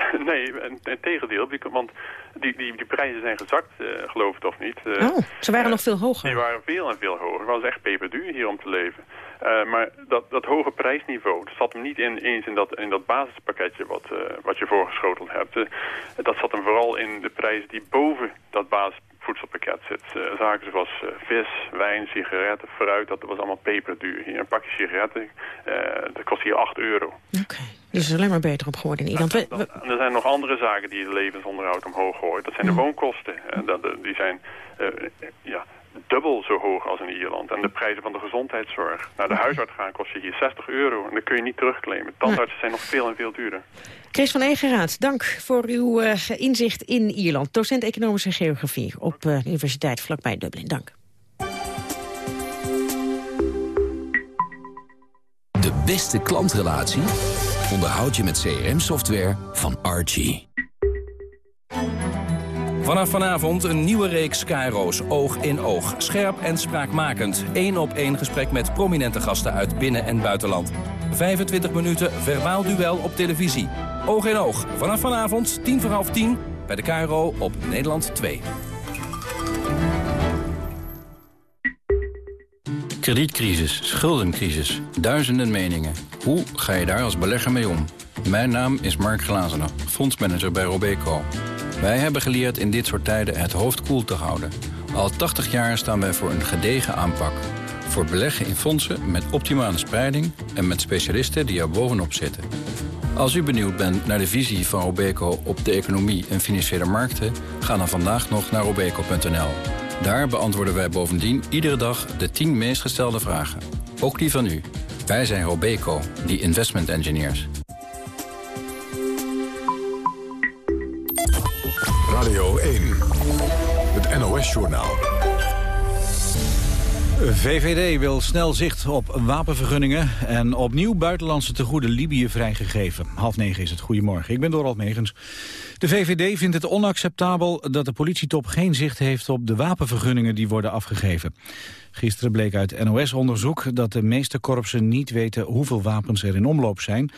Speaker 21: Nee, in tegendeel, want die, die, die prijzen zijn gezakt, uh, geloof het of niet. Uh,
Speaker 9: oh, ze waren uh, nog veel hoger.
Speaker 21: Die waren veel en veel hoger. Het was echt peperduur hier om te leven. maar dat, dat hoge prijsniveau, dat zat hem niet in, eens in dat, in dat basispakketje wat, wat je voorgeschoteld hebt. dat zat hem vooral in de prijzen die boven dat basis voedselpakket zit. Uh, zaken zoals uh, vis, wijn, sigaretten, fruit, dat was allemaal peperduur. Hier een pakje sigaretten, dat kost hier 8 euro.
Speaker 9: Oké, dus het is alleen maar beter op geworden in Ierland.
Speaker 21: er zijn nog andere zaken die het levensonderhoud omhoog gooien. Dat zijn de woonkosten. dat, die zijn ja, dubbel zo hoog als in Ierland. En de prijzen van de gezondheidszorg. Naar de huisarts gaan kost je hier 60 euro. En dat kun je niet terugclaimen. Tandartsen zijn nog veel en veel duurder.
Speaker 9: Chris van Egeraat, dank voor uw uh, inzicht in Ierland. Docent Economische Geografie op uh, de Universiteit vlakbij Dublin. Dank.
Speaker 22: De beste klantrelatie onderhoud je met CRM-software van Archie.
Speaker 23: Vanaf vanavond een nieuwe reeks Kairo's Oog in Oog. Scherp en spraakmakend. Eén op één gesprek met prominente gasten uit binnen- en buitenland. 25 minuten verbaal duel op televisie. Oog in Oog. Vanaf vanavond, tien voor half tien, bij de Cairo op Nederland 2.
Speaker 24: Kredietcrisis, schuldencrisis, duizenden meningen. Hoe ga je daar als belegger mee om? Mijn naam is Mark Glazenen, fondsmanager bij Robeco. Wij hebben geleerd in dit soort tijden het hoofd koel te houden. Al 80 jaar staan wij voor een gedegen aanpak. Voor beleggen in fondsen met optimale spreiding en met specialisten die er bovenop zitten. Als u benieuwd bent naar de visie van Robeco op de economie en financiële markten... ga dan vandaag nog naar robeco.nl. Daar beantwoorden wij bovendien iedere dag de 10 meest gestelde vragen. Ook die van u. Wij zijn Robeco, die investment engineers.
Speaker 1: Radio 1, het NOS-journaal.
Speaker 2: VVD wil snel zicht op wapenvergunningen en opnieuw buitenlandse tegoeden Libië vrijgegeven. Half negen is het. Goedemorgen, ik ben Dorald Megens. De VVD vindt het onacceptabel dat de politietop geen zicht heeft op de wapenvergunningen die worden afgegeven. Gisteren bleek uit NOS-onderzoek dat de meeste korpsen niet weten hoeveel wapens er in omloop zijn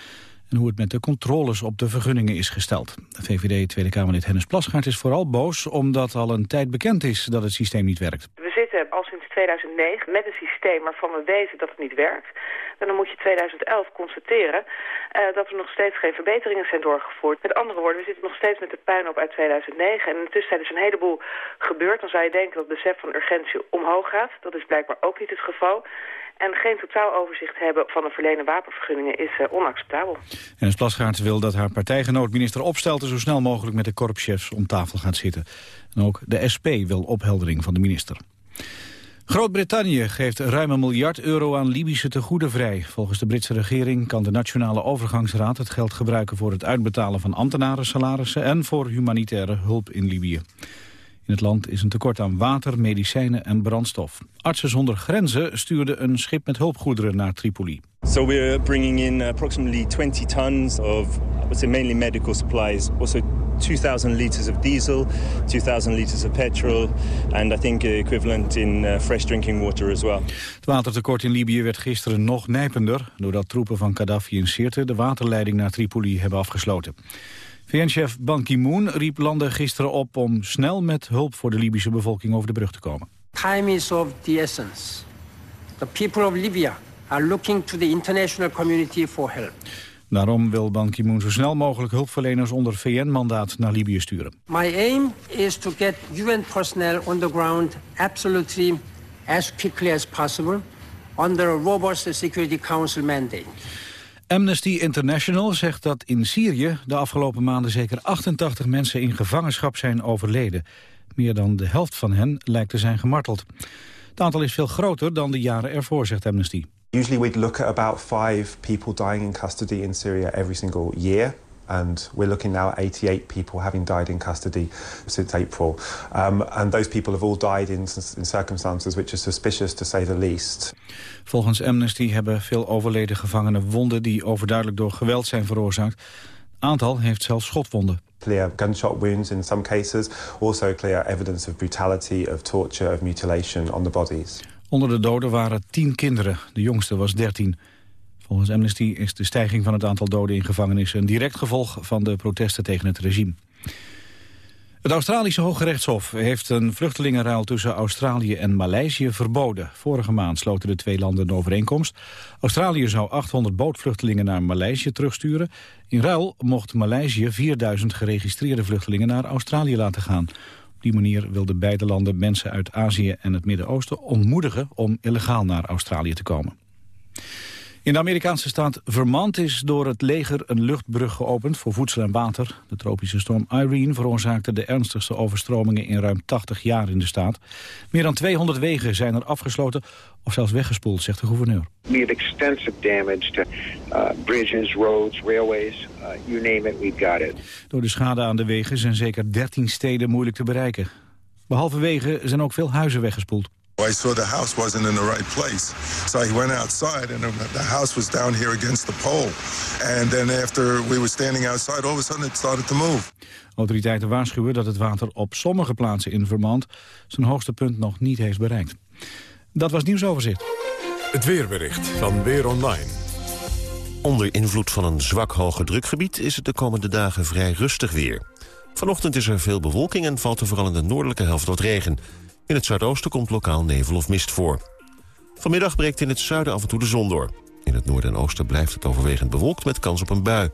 Speaker 2: en hoe het met de controles op de vergunningen is gesteld. De VVD Tweede Kamerlid Hennis Plasgaard is vooral boos omdat al een tijd bekend is dat het systeem niet werkt.
Speaker 11: We zitten al sinds 2009 met een systeem waarvan we weten dat het niet werkt. En dan moet je 2011 constateren uh, dat er nog steeds geen verbeteringen zijn doorgevoerd. Met andere woorden, we zitten nog steeds met de op uit 2009. En in tussentijd is een heleboel gebeurd. Dan zou je denken dat het besef van urgentie omhoog gaat. Dat is blijkbaar ook niet het geval. En geen totaaloverzicht hebben van de verlenen wapenvergunningen is uh, onacceptabel.
Speaker 2: En Plasgaard wil dat haar partijgenoot minister Opstelten zo snel mogelijk met de korpschefs om tafel gaat zitten. En ook de SP wil opheldering van de minister. Groot-Brittannië geeft ruim een miljard euro aan Libische tegoeden vrij. Volgens de Britse regering kan de Nationale Overgangsraad het geld gebruiken voor het uitbetalen van ambtenaren salarissen en voor humanitaire hulp in Libië. In het land is een tekort aan water, medicijnen en brandstof. Artsen zonder grenzen stuurden een schip met hulpgoederen naar Tripoli.
Speaker 25: So we're bringing in approximately 20 tons of say mainly medical supplies, also 2000 liters of diesel, 2000 liters of petrol and I think equivalent in uh, fresh drinking water as well.
Speaker 2: Het watertekort in Libië werd gisteren nog nijpender doordat troepen van Gaddafi in Sirte de waterleiding naar Tripoli hebben afgesloten. VN-chef Ban Ki-moon riep landen gisteren op om snel met hulp voor de Libische bevolking over de brug te komen.
Speaker 18: Time is of the essence. The people of Libya are looking to the international community for help.
Speaker 2: Daarom wil Ban Ki-moon zo snel mogelijk hulpverleners onder VN-mandaat naar Libië sturen.
Speaker 18: My aim is to get UN personnel on the ground absolutely as quickly as possible under a robust Security Council mandate.
Speaker 2: Amnesty International zegt dat in Syrië de afgelopen maanden zeker 88 mensen in gevangenschap zijn overleden. Meer dan de helft van hen lijkt te zijn gemarteld. Het aantal is veel groter dan de jaren ervoor, zegt Amnesty.
Speaker 26: Usually we'd look at about five people dying in custody in Syria every single year. And we're looking now at 88 people having died in custody since April. Um, and those people have all died in, in circumstances which are suspicious to say the least.
Speaker 2: Volgens Amnesty hebben veel overleden gevangenen wonden die overduidelijk door geweld zijn veroorzaakt. Aantal heeft zelfs schotwonden.
Speaker 26: Clear gunshot wounds in some cases. Also clear evidence of brutality, of torture, of mutilation on the bodies.
Speaker 2: Onder de doden waren tien kinderen. De jongste was dertien. Volgens Amnesty is de stijging van het aantal doden in gevangenissen... een direct gevolg van de protesten tegen het regime. Het Australische Hoge Rechtshof heeft een vluchtelingenruil tussen Australië en Maleisië verboden. Vorige maand sloten de twee landen een overeenkomst. Australië zou 800 bootvluchtelingen naar Maleisië terugsturen. In ruil mocht Maleisië 4000 geregistreerde vluchtelingen naar Australië laten gaan.
Speaker 27: Op die manier wilden beide landen mensen uit Azië en het Midden-Oosten ontmoedigen om illegaal naar Australië te komen. In de Amerikaanse staat Vermont is door het leger een luchtbrug geopend voor voedsel en water. De tropische storm Irene veroorzaakte de ernstigste overstromingen in ruim 80 jaar in de staat. Meer dan 200 wegen zijn er afgesloten of zelfs weggespoeld, zegt de gouverneur.
Speaker 28: We have extensive damage to uh, bridges, roads, railways, uh, you name it, we've got it.
Speaker 27: Door de schade aan de wegen zijn zeker 13 steden moeilijk te bereiken. Behalve wegen zijn ook veel huizen weggespoeld.
Speaker 29: I saw the house wasn't in the right place. So he went outside and the house was down here against the pole. And then after we were standing outside, all of a sudden it started to move.
Speaker 27: Autoriteiten waarschuwen dat het water op sommige plaatsen in Vermont zijn hoogste punt nog niet heeft bereikt. Dat was nieuwsoverzicht.
Speaker 1: Het weerbericht van Weer Online.
Speaker 26: Onder invloed van een zwak hoge drukgebied is het de komende dagen vrij rustig weer. Vanochtend is er veel bewolking en valt er vooral in de noordelijke helft wat regen. In het zuidoosten komt lokaal nevel of mist voor. Vanmiddag breekt in het zuiden af en toe de zon door. In het noorden en oosten blijft het overwegend bewolkt met kans op een bui.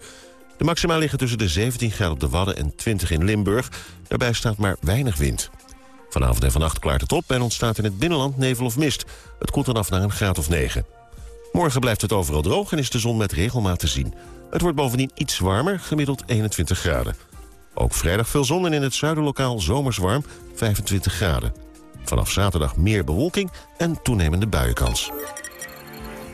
Speaker 26: De maxima liggen tussen de 17 graden op de Wadden en 20 in Limburg. Daarbij staat maar weinig wind. Vanavond en vannacht klaart het op en ontstaat in het binnenland nevel of mist. Het koelt dan af naar een graad of 9. Morgen blijft het overal droog en is de zon met regelmaat te zien. Het wordt bovendien iets warmer, gemiddeld 21 graden. Ook vrijdag veel zon en in het zuiden lokaal zomers warm, 25 graden. Vanaf zaterdag meer bewolking en toenemende buienkans.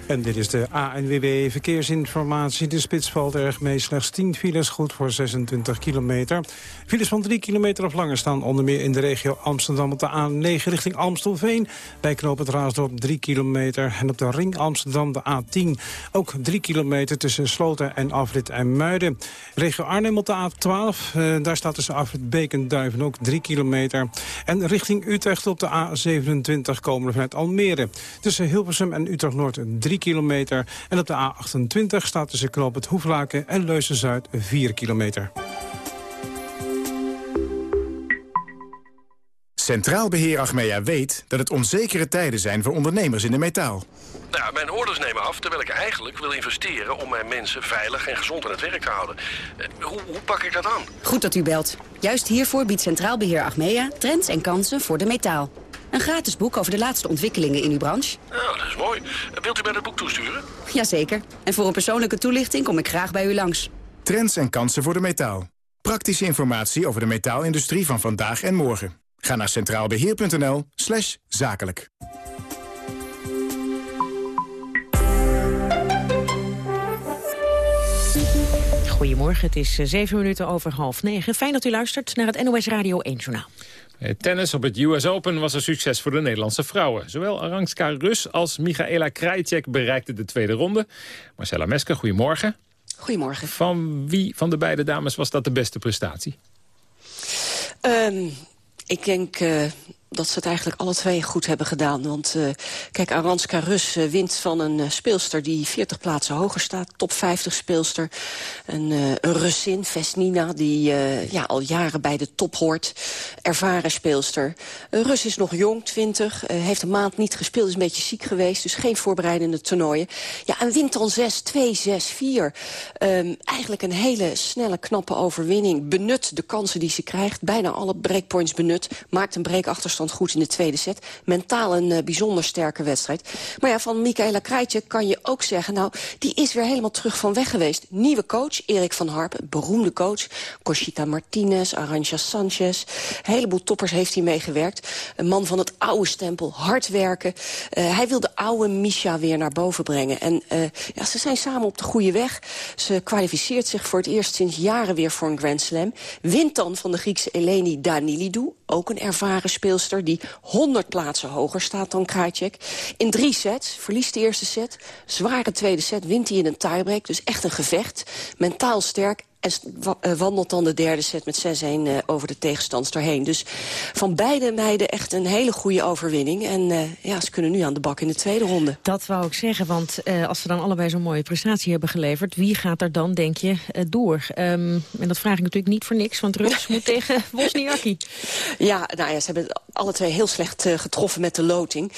Speaker 3: En dit is de ANWB Verkeersinformatie. De spits valt erg mee. Slechts 10 files, goed voor 26 kilometer. Files van 3 kilometer of langer staan onder meer in de regio Amsterdam... op de A9 richting Amstelveen. Bij knoop het Raasdorp 3 kilometer. En op de ring Amsterdam de A10 ook 3 kilometer tussen Sloten en Afrit en Muiden. Regio Arnhem op de A12. Eh, daar staat tussen Afrit Beek ook 3 kilometer. En richting Utrecht op de A27 komen we vanuit Almere. Tussen Hilversum en Utrecht-Noord 3 kilometer. En op de A28 staat tussen Knoop het Hoeflaken en Leusen-Zuid 4 kilometer.
Speaker 30: Centraal Beheer Achmea weet dat het onzekere tijden zijn voor ondernemers in de metaal.
Speaker 31: Nou, mijn orders nemen af terwijl ik eigenlijk wil investeren... om mijn mensen veilig en gezond aan het werk te houden. Eh, hoe, hoe pak ik dat aan?
Speaker 32: Goed dat u belt. Juist hiervoor biedt Centraal Beheer Achmea trends en kansen voor de metaal. Een gratis boek over de laatste ontwikkelingen in uw branche.
Speaker 31: Nou, dat is mooi. Wilt u mij dat boek toesturen?
Speaker 32: Jazeker. En voor een persoonlijke toelichting kom ik graag bij u langs.
Speaker 30: Trends en kansen voor de metaal. Praktische informatie over de metaalindustrie van vandaag en morgen. Ga naar centraalbeheer.nl slash zakelijk.
Speaker 9: Goedemorgen, het is eh, zeven minuten over half negen. Fijn dat u luistert naar het NOS Radio 1 Journaal.
Speaker 8: Tennis op het US Open was een succes voor de Nederlandse vrouwen. Zowel Arangska Rus als Michaela Krajicek bereikten de tweede ronde. Marcella Mesker, goedemorgen.
Speaker 33: Goedemorgen.
Speaker 8: Van wie van de beide dames was dat de beste prestatie?
Speaker 33: Um, ik denk uh, dat ze het eigenlijk alle twee goed hebben gedaan. Want uh, kijk, Aranska Rus uh, wint van een uh, speelster die 40 plaatsen hoger staat. Top 50 speelster. Een, een Russin, Vesnina, die ja, al jaren bij de top hoort. Ervaren speelster. Rus is nog jong, 20. heeft een maand niet gespeeld, is een beetje ziek geweest. Dus geen voorbereidende toernooien. Ja, en wint dan 6-2, 6-4. Um, eigenlijk een hele snelle, knappe overwinning. Benut de kansen die ze krijgt. Bijna alle breakpoints benut. Maakt een goed in de tweede set. Mentaal een uh, bijzonder sterke wedstrijd. Maar ja, van Michaela Krajtje kan je ook zeggen... nou, die is weer helemaal terug van weg geweest. Nieuwe coach, Erik van Harpen, beroemde coach. Conchita Martinez, Arantxa Sanchez. Een heleboel toppers heeft hij meegewerkt. Een man van het oude stempel, hard werken. Uh, hij wil de oude Misha weer naar boven brengen. En uh, ja, ze zijn samen op de goede weg. Ze kwalificeert zich voor het eerst sinds jaren weer voor een Grand Slam. Wint dan van de Griekse Eleni Danilidou, ook een ervaren speelster die 100 plaatsen hoger staat dan Krajcek. In drie sets, verliest de eerste set. Zware tweede set, wint hij in een tiebreak. Dus echt een gevecht. Mentaal sterk en eh, wandelt dan de derde set met 6-1 uh, eh, over de tegenstandster heen. Dus van beide meiden echt een hele goede overwinning. En uh, ja, ze kunnen nu aan de bak in de tweede ronde.
Speaker 9: Dat wou ik zeggen, want uh, als ze dan allebei zo'n mooie prestatie hebben geleverd... wie gaat er dan, denk je, door? Um, en dat vraag ik natuurlijk niet voor niks, want Rus moet tegen Wozniacki.
Speaker 33: Ja, nou ja, ze hebben alle twee heel slecht getroffen met de loting.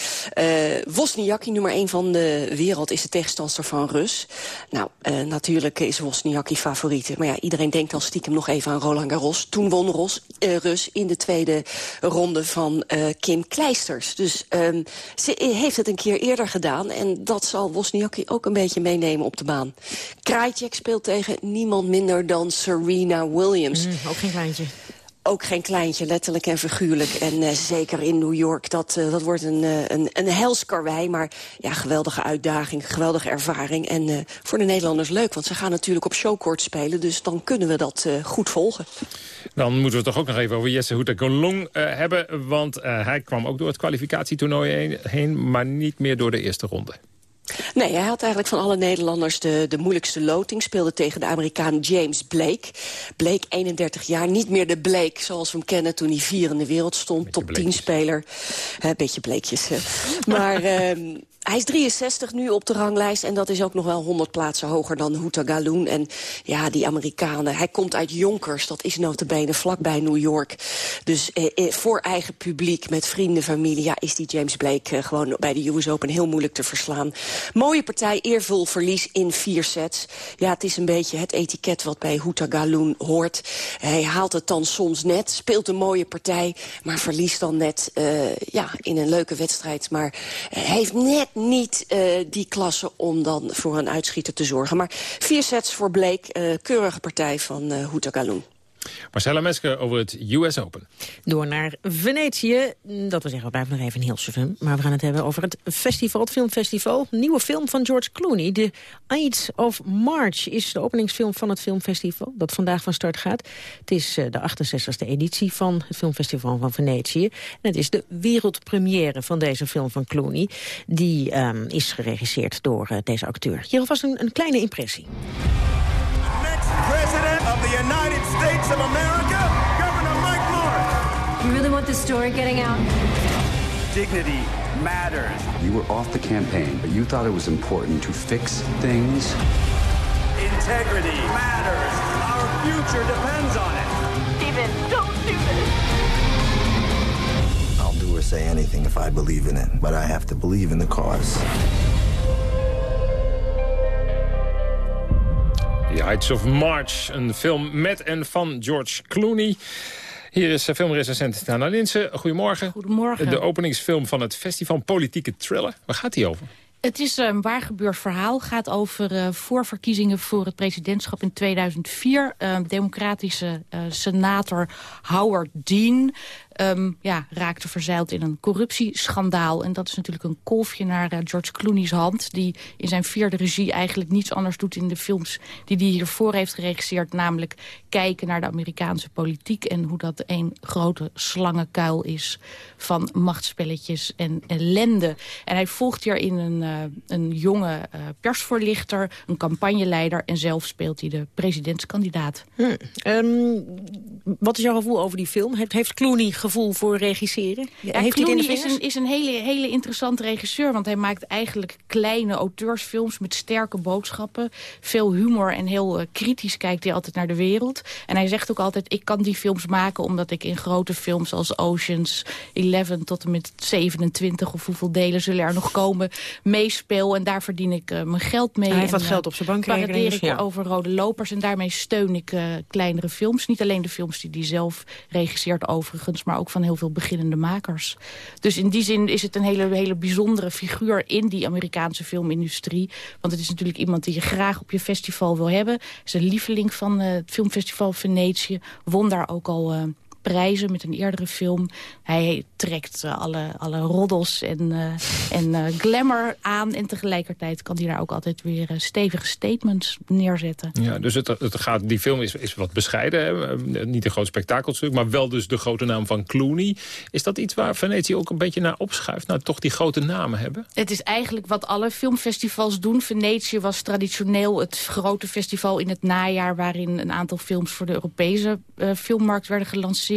Speaker 33: Wozniacki, nummer 1 van de wereld, is de tegenstandster van Rus. Nou, natuurlijk is Wozniacki favoriet. Maar ja, iedereen denkt al stiekem nog even aan Roland Garros. Toen won Ros, uh, Rus in de tweede ronde van uh, Kim Kleisters. Dus um, ze heeft het een keer eerder gedaan. En dat zal Wozniacki ook een beetje meenemen op de baan. Krajcek speelt tegen niemand minder dan Serena Williams.
Speaker 9: Mm, ook geen kleintje
Speaker 33: ook geen kleintje, letterlijk en figuurlijk. En uh, zeker in New York, dat, uh, dat wordt een, uh, een, een helskarwei. Maar ja, geweldige uitdaging, geweldige ervaring. En voor de Nederlanders leuk, want ze gaan natuurlijk op showcourt spelen. Dus dan kunnen we dat goed volgen.
Speaker 8: Dan moeten we het toch ook nog even over Jesse Houta-Golong hebben. Want hij kwam ook door het kwalificatietoernooi heen, maar niet meer door de eerste ronde.
Speaker 33: Nee, hij had eigenlijk van alle Nederlanders de, de moeilijkste loting. Speelde tegen de Amerikaan James Blake. Blake, 31 jaar, niet meer de Blake zoals we hem kennen... toen hij vier in de wereld stond, top 10 speler. Een beetje bleekjes. maar... Uh, hij is 63 nu op de ranglijst en dat is ook nog wel 100 plaatsen hoger dan Huta Galoen. En ja, die Amerikanen, hij komt uit Yonkers, dat is notabene vlakbij New York. Dus eh, eh, voor eigen publiek, met vrienden, familie, ja, is die James Blake eh, gewoon bij de US Open heel moeilijk te verslaan. Mooie partij, eervol verlies in vier sets. Ja, het is een beetje het etiket wat bij Huta Galoen hoort. Hij haalt het dan soms net, speelt een mooie partij, maar verliest dan net uh, ja, in een leuke wedstrijd. Maar uh, heeft net niet uh, die klasse om dan voor een uitschieter te zorgen. Maar vier sets voor Bleek, uh, keurige partij van uh, Houta Galoen.
Speaker 8: Marcella Mesker over het US Open.
Speaker 9: Door naar Venetië. Dat we zeggen, we blijven nog even in Hilversum. Maar we gaan het hebben over het festival, het filmfestival. nieuwe film van George Clooney. The Ides of March is de openingsfilm van het filmfestival. Dat vandaag van start gaat. Het is eh, de 68e editie van het filmfestival van Venetië. En het is de wereldpremière van deze film van Clooney. Die um, is geregisseerd door uh, deze acteur. Hier alvast een, een kleine impressie.
Speaker 34: President the United States of America, Governor Mike Moore.
Speaker 35: You really want this story getting out?
Speaker 34: Dignity matters.
Speaker 36: You were off the campaign, but you thought it was important to fix things.
Speaker 34: Integrity matters. Our future depends on it.
Speaker 35: Steven, don't do this.
Speaker 37: I'll do or say anything if I believe in it, but I have to believe in the cause.
Speaker 8: The Heights of March, een film met en van George Clooney. Hier is filmrecensent Dana Linsen. Goedemorgen.
Speaker 38: Goedemorgen.
Speaker 8: De openingsfilm van het festival Politieke Thriller. Waar gaat die over?
Speaker 38: Het is een waar gebeurd verhaal. gaat over uh, voorverkiezingen voor het presidentschap in 2004. Uh, democratische uh, senator Howard Dean um, ja, raakte verzeild in een corruptieschandaal. En dat is natuurlijk een kolfje naar uh, George Clooney's hand... die in zijn vierde regie eigenlijk niets anders doet in de films... die hij hiervoor heeft geregisseerd. Namelijk kijken naar de Amerikaanse politiek... en hoe dat een grote slangenkuil is van machtspelletjes en ellende. En hij volgt hierin een, uh, een jonge uh, persvoorlichter, een campagneleider... en zelf speelt hij de presidentskandidaat.
Speaker 9: Hm. Um, wat is jouw gevoel over die film? Heeft, heeft Clooney gevoel voor regisseren?
Speaker 38: Ja, Heeft Clooney hij is een, is een hele, hele interessante regisseur. Want hij maakt eigenlijk kleine auteursfilms met sterke boodschappen. Veel humor en heel uh, kritisch kijkt hij altijd naar de wereld. En hij zegt ook altijd, ik kan die films maken... omdat ik in grote films als Oceans 11 tot en met 27... of hoeveel delen zullen er nog komen, meespeel. En daar verdien ik uh, mijn geld mee.
Speaker 9: Hij heeft
Speaker 38: en,
Speaker 9: wat geld op zijn bankrekening.
Speaker 38: ik ja. over rode lopers. En daarmee steun ik kleinere films. Niet alleen de films die hij zelf regisseert overigens... maar ook van heel veel beginnende makers. Dus in die zin is het een hele, hele bijzondere figuur in die Amerikaanse filmindustrie. Want het is natuurlijk iemand die je graag op je festival wil hebben. Hij is een lieveling van uh, het filmfestival Venetië. Won daar ook al... Prijzen met een eerdere film. Hij trekt uh, alle, alle roddels en, uh, en uh, glamour aan. En tegelijkertijd kan hij daar ook altijd weer stevige statements neerzetten.
Speaker 8: Ja, dus het, het gaat, die film is, is wat bescheiden. Hè? Niet een groot spektakelstuk, maar wel dus de grote naam van Clooney. Is dat iets waar Venetië ook een beetje naar opschuift? Nou, toch die grote namen hebben?
Speaker 38: Het is eigenlijk wat alle filmfestivals doen. Venetië was traditioneel het grote festival in het najaar... waarin een aantal films voor de Europese filmmarkt werden gelanceerd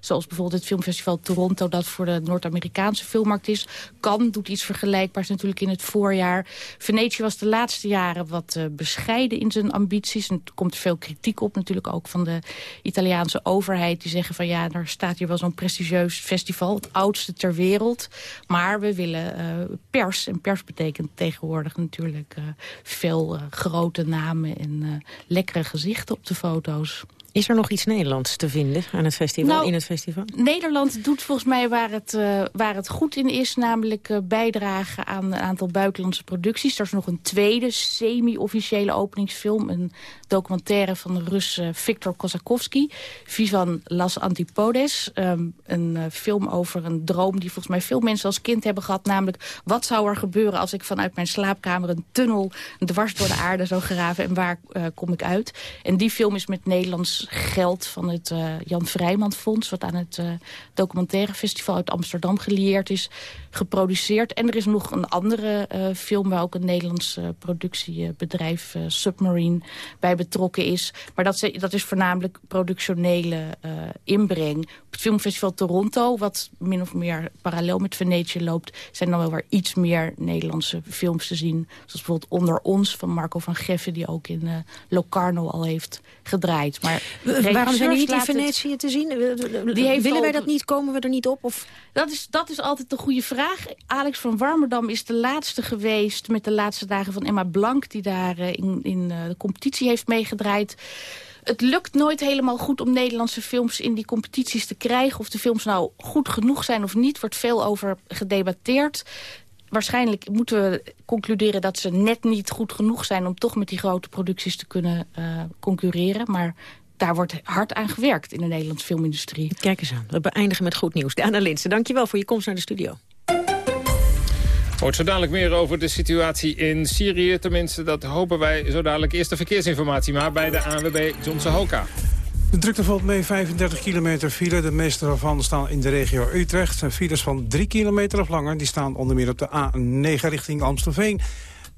Speaker 38: Zoals bijvoorbeeld het filmfestival Toronto... dat voor de Noord-Amerikaanse filmmarkt is. Kan doet iets vergelijkbaars natuurlijk in het voorjaar. Venetië was de laatste jaren wat uh, bescheiden in zijn ambities. En er komt veel kritiek op natuurlijk ook van de Italiaanse overheid. Die zeggen van ja, er staat hier wel zo'n prestigieus festival. Het oudste ter wereld. Maar we willen uh, pers. En pers betekent tegenwoordig natuurlijk uh, veel grote namen en lekkere gezichten op de foto's.
Speaker 9: Is er nog iets Nederlands te vinden aan het festival,
Speaker 38: nou,
Speaker 9: in het festival?
Speaker 38: Nederland doet volgens mij waar het, uh, waar het goed in is... namelijk uh, bijdragen aan een aantal buitenlandse producties. Er is nog een tweede semi-officiële openingsfilm. Een documentaire van de Rus uh, Viktor Kosakovsky. Vivan Las Antipodes. Um, een film over een droom die volgens mij veel mensen als kind hebben gehad. Namelijk, wat zou er gebeuren als ik vanuit mijn slaapkamer... een tunnel dwars door de aarde zou graven en waar kom ik uit? En die film is met Nederlands geld van het uh, Jan Vrijman Fonds... wat aan het uh, documentaire festival uit Amsterdam gelieerd is, geproduceerd. En er is nog een andere uh, film waar ook een Nederlands productiebedrijf Submarine bij betrokken is. Maar dat, dat is voornamelijk productionele inbreng. Op het filmfestival Toronto, wat min of meer parallel met Venetië loopt... zijn dan wel weer iets meer Nederlandse films te zien. Zoals bijvoorbeeld Onder Ons van Marco van Geffen... die ook in Locarno al heeft gedraaid. Maar
Speaker 9: Waarom zijn die niet in Venetië te zien? Willen wij dat niet? Komen we er niet op? Of?
Speaker 38: Dat, is, dat is altijd de goede vraag. Alex van Warmerdam is de laatste geweest... met de laatste dagen van Emma Blank... die daar in, in de competitie heeft meegedraaid het lukt nooit helemaal goed om Nederlandse films in die competities te krijgen. Of de films nou goed genoeg zijn of niet, wordt veel over gedebatteerd. Waarschijnlijk moeten we concluderen dat ze net niet goed genoeg zijn... om toch met die grote producties te kunnen uh, concurreren. Maar daar wordt hard aan gewerkt in de Nederlandse filmindustrie.
Speaker 9: Kijk eens aan, we beëindigen met goed nieuws. Dana Linsen, dankjewel voor je komst naar de studio.
Speaker 8: Hoort zo dadelijk meer over de situatie in Syrië. Tenminste, dat hopen wij zo dadelijk. Eerste verkeersinformatie maar bij de ANWB Johnson Hoka.
Speaker 3: De drukte valt mee 35 kilometer file. De meeste daarvan staan in de regio Utrecht. Files van 3 kilometer of langer die staan onder meer op de A9 richting Amstelveen.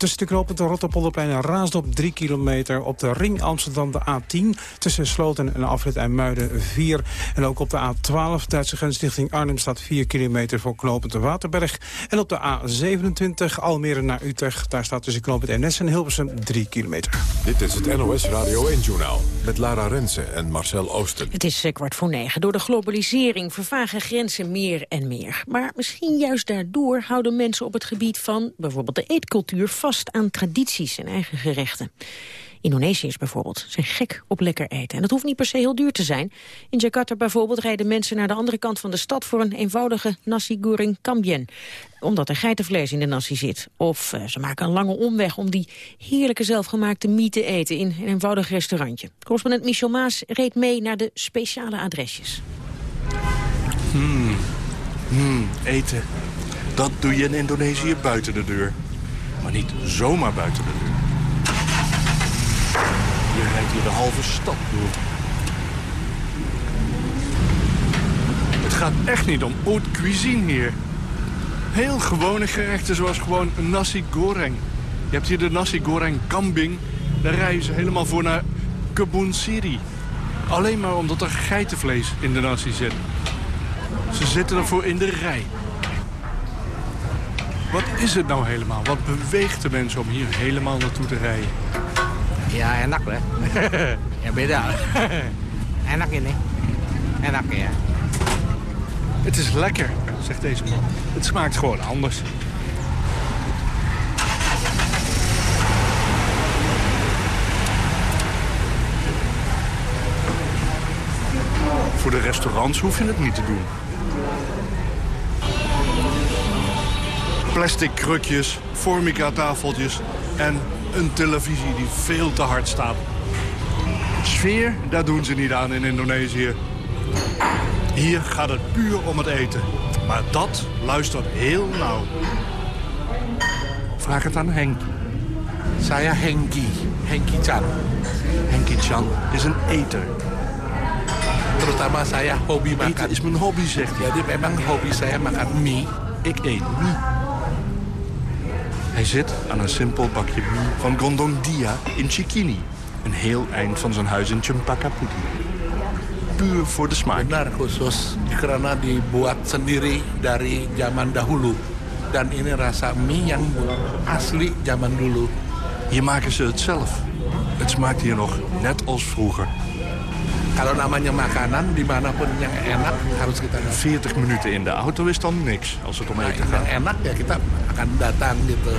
Speaker 3: Tussen de knooppunt de Rotterpolderplein en Raasdorp 3 kilometer. Op de ring Amsterdam de A10. Tussen Sloten en Afrit en Muiden 4. En ook op de A12 Duitse grens richting Arnhem staat 4 kilometer voor knooppunt de Waterberg. En op de A27 Almere naar Utrecht. Daar staat tussen knooppunt Enes en Hilversum 3 kilometer.
Speaker 1: Dit is het NOS Radio 1-journaal met Lara Rensen en Marcel Oosten.
Speaker 9: Het is eh, kwart voor negen. Door de globalisering vervagen grenzen meer en meer. Maar misschien juist daardoor houden mensen op het gebied van bijvoorbeeld de eetcultuur vast aan tradities en eigen gerechten. Indonesiërs bijvoorbeeld zijn gek op lekker eten. En dat hoeft niet per se heel duur te zijn. In Jakarta bijvoorbeeld rijden mensen naar de andere kant van de stad... voor een eenvoudige nasi goreng kambien. Omdat er geitenvlees in de nasi zit. Of uh, ze maken een lange omweg om die heerlijke zelfgemaakte mie te eten... in een eenvoudig restaurantje. Correspondent Michel Maas reed mee naar de speciale adresjes.
Speaker 39: Hmm, eten. Dat doe je in Indonesië buiten de deur. Maar niet zomaar buiten de deur. Je rijdt hier de halve stad door. Het gaat echt niet om haute cuisine hier. Heel gewone gerechten zoals gewoon nasi goreng. Je hebt hier de nasi goreng kambing. Daar rijden ze helemaal voor naar Kebun Siri. Alleen maar omdat er geitenvlees in de nasi zit. Ze zitten ervoor in de rij. Wat is het nou helemaal? Wat beweegt de mensen om hier helemaal naartoe te rijden?
Speaker 40: Ja, enak hè. ja, beda. enak ini. Enak ja.
Speaker 39: Het is lekker, zegt deze man. Het smaakt gewoon anders. Voor de restaurants hoef je het niet te doen. Plastic krukjes, formica tafeltjes en een televisie die veel te hard staat. Sfeer, daar doen ze niet aan in Indonesië. Hier gaat het puur om het eten. Maar dat luistert heel nauw. Vraag het aan Henk.
Speaker 40: Saya Henki. Henki-chan.
Speaker 39: Henki-chan is een eter.
Speaker 40: Terutama saya hobi makan.
Speaker 39: Eten is mijn hobby, zegt hij.
Speaker 40: Ja, dit memang hobi saya makan mie.
Speaker 39: Ik eet mie. Hij zit aan een simpel bakje mie van Gondong Dia in Chikini. Een heel eind van zijn huis in Chempaka Putih.
Speaker 40: puur voor de smaak.
Speaker 41: Benar khusus karena dibuat sendiri dari zaman dahulu. Dan ini rasa mie yang asli zaman dulu.
Speaker 39: Hier maken ze het zelf. Het smaakt hier nog net als vroeger.
Speaker 41: Kalau namanya makanan, dimanapun yang enak harus kita
Speaker 39: 40 minuten in de auto is dan niks als het om
Speaker 41: Nah,
Speaker 39: eten gaat.
Speaker 41: enak ya kita akan datang gitu.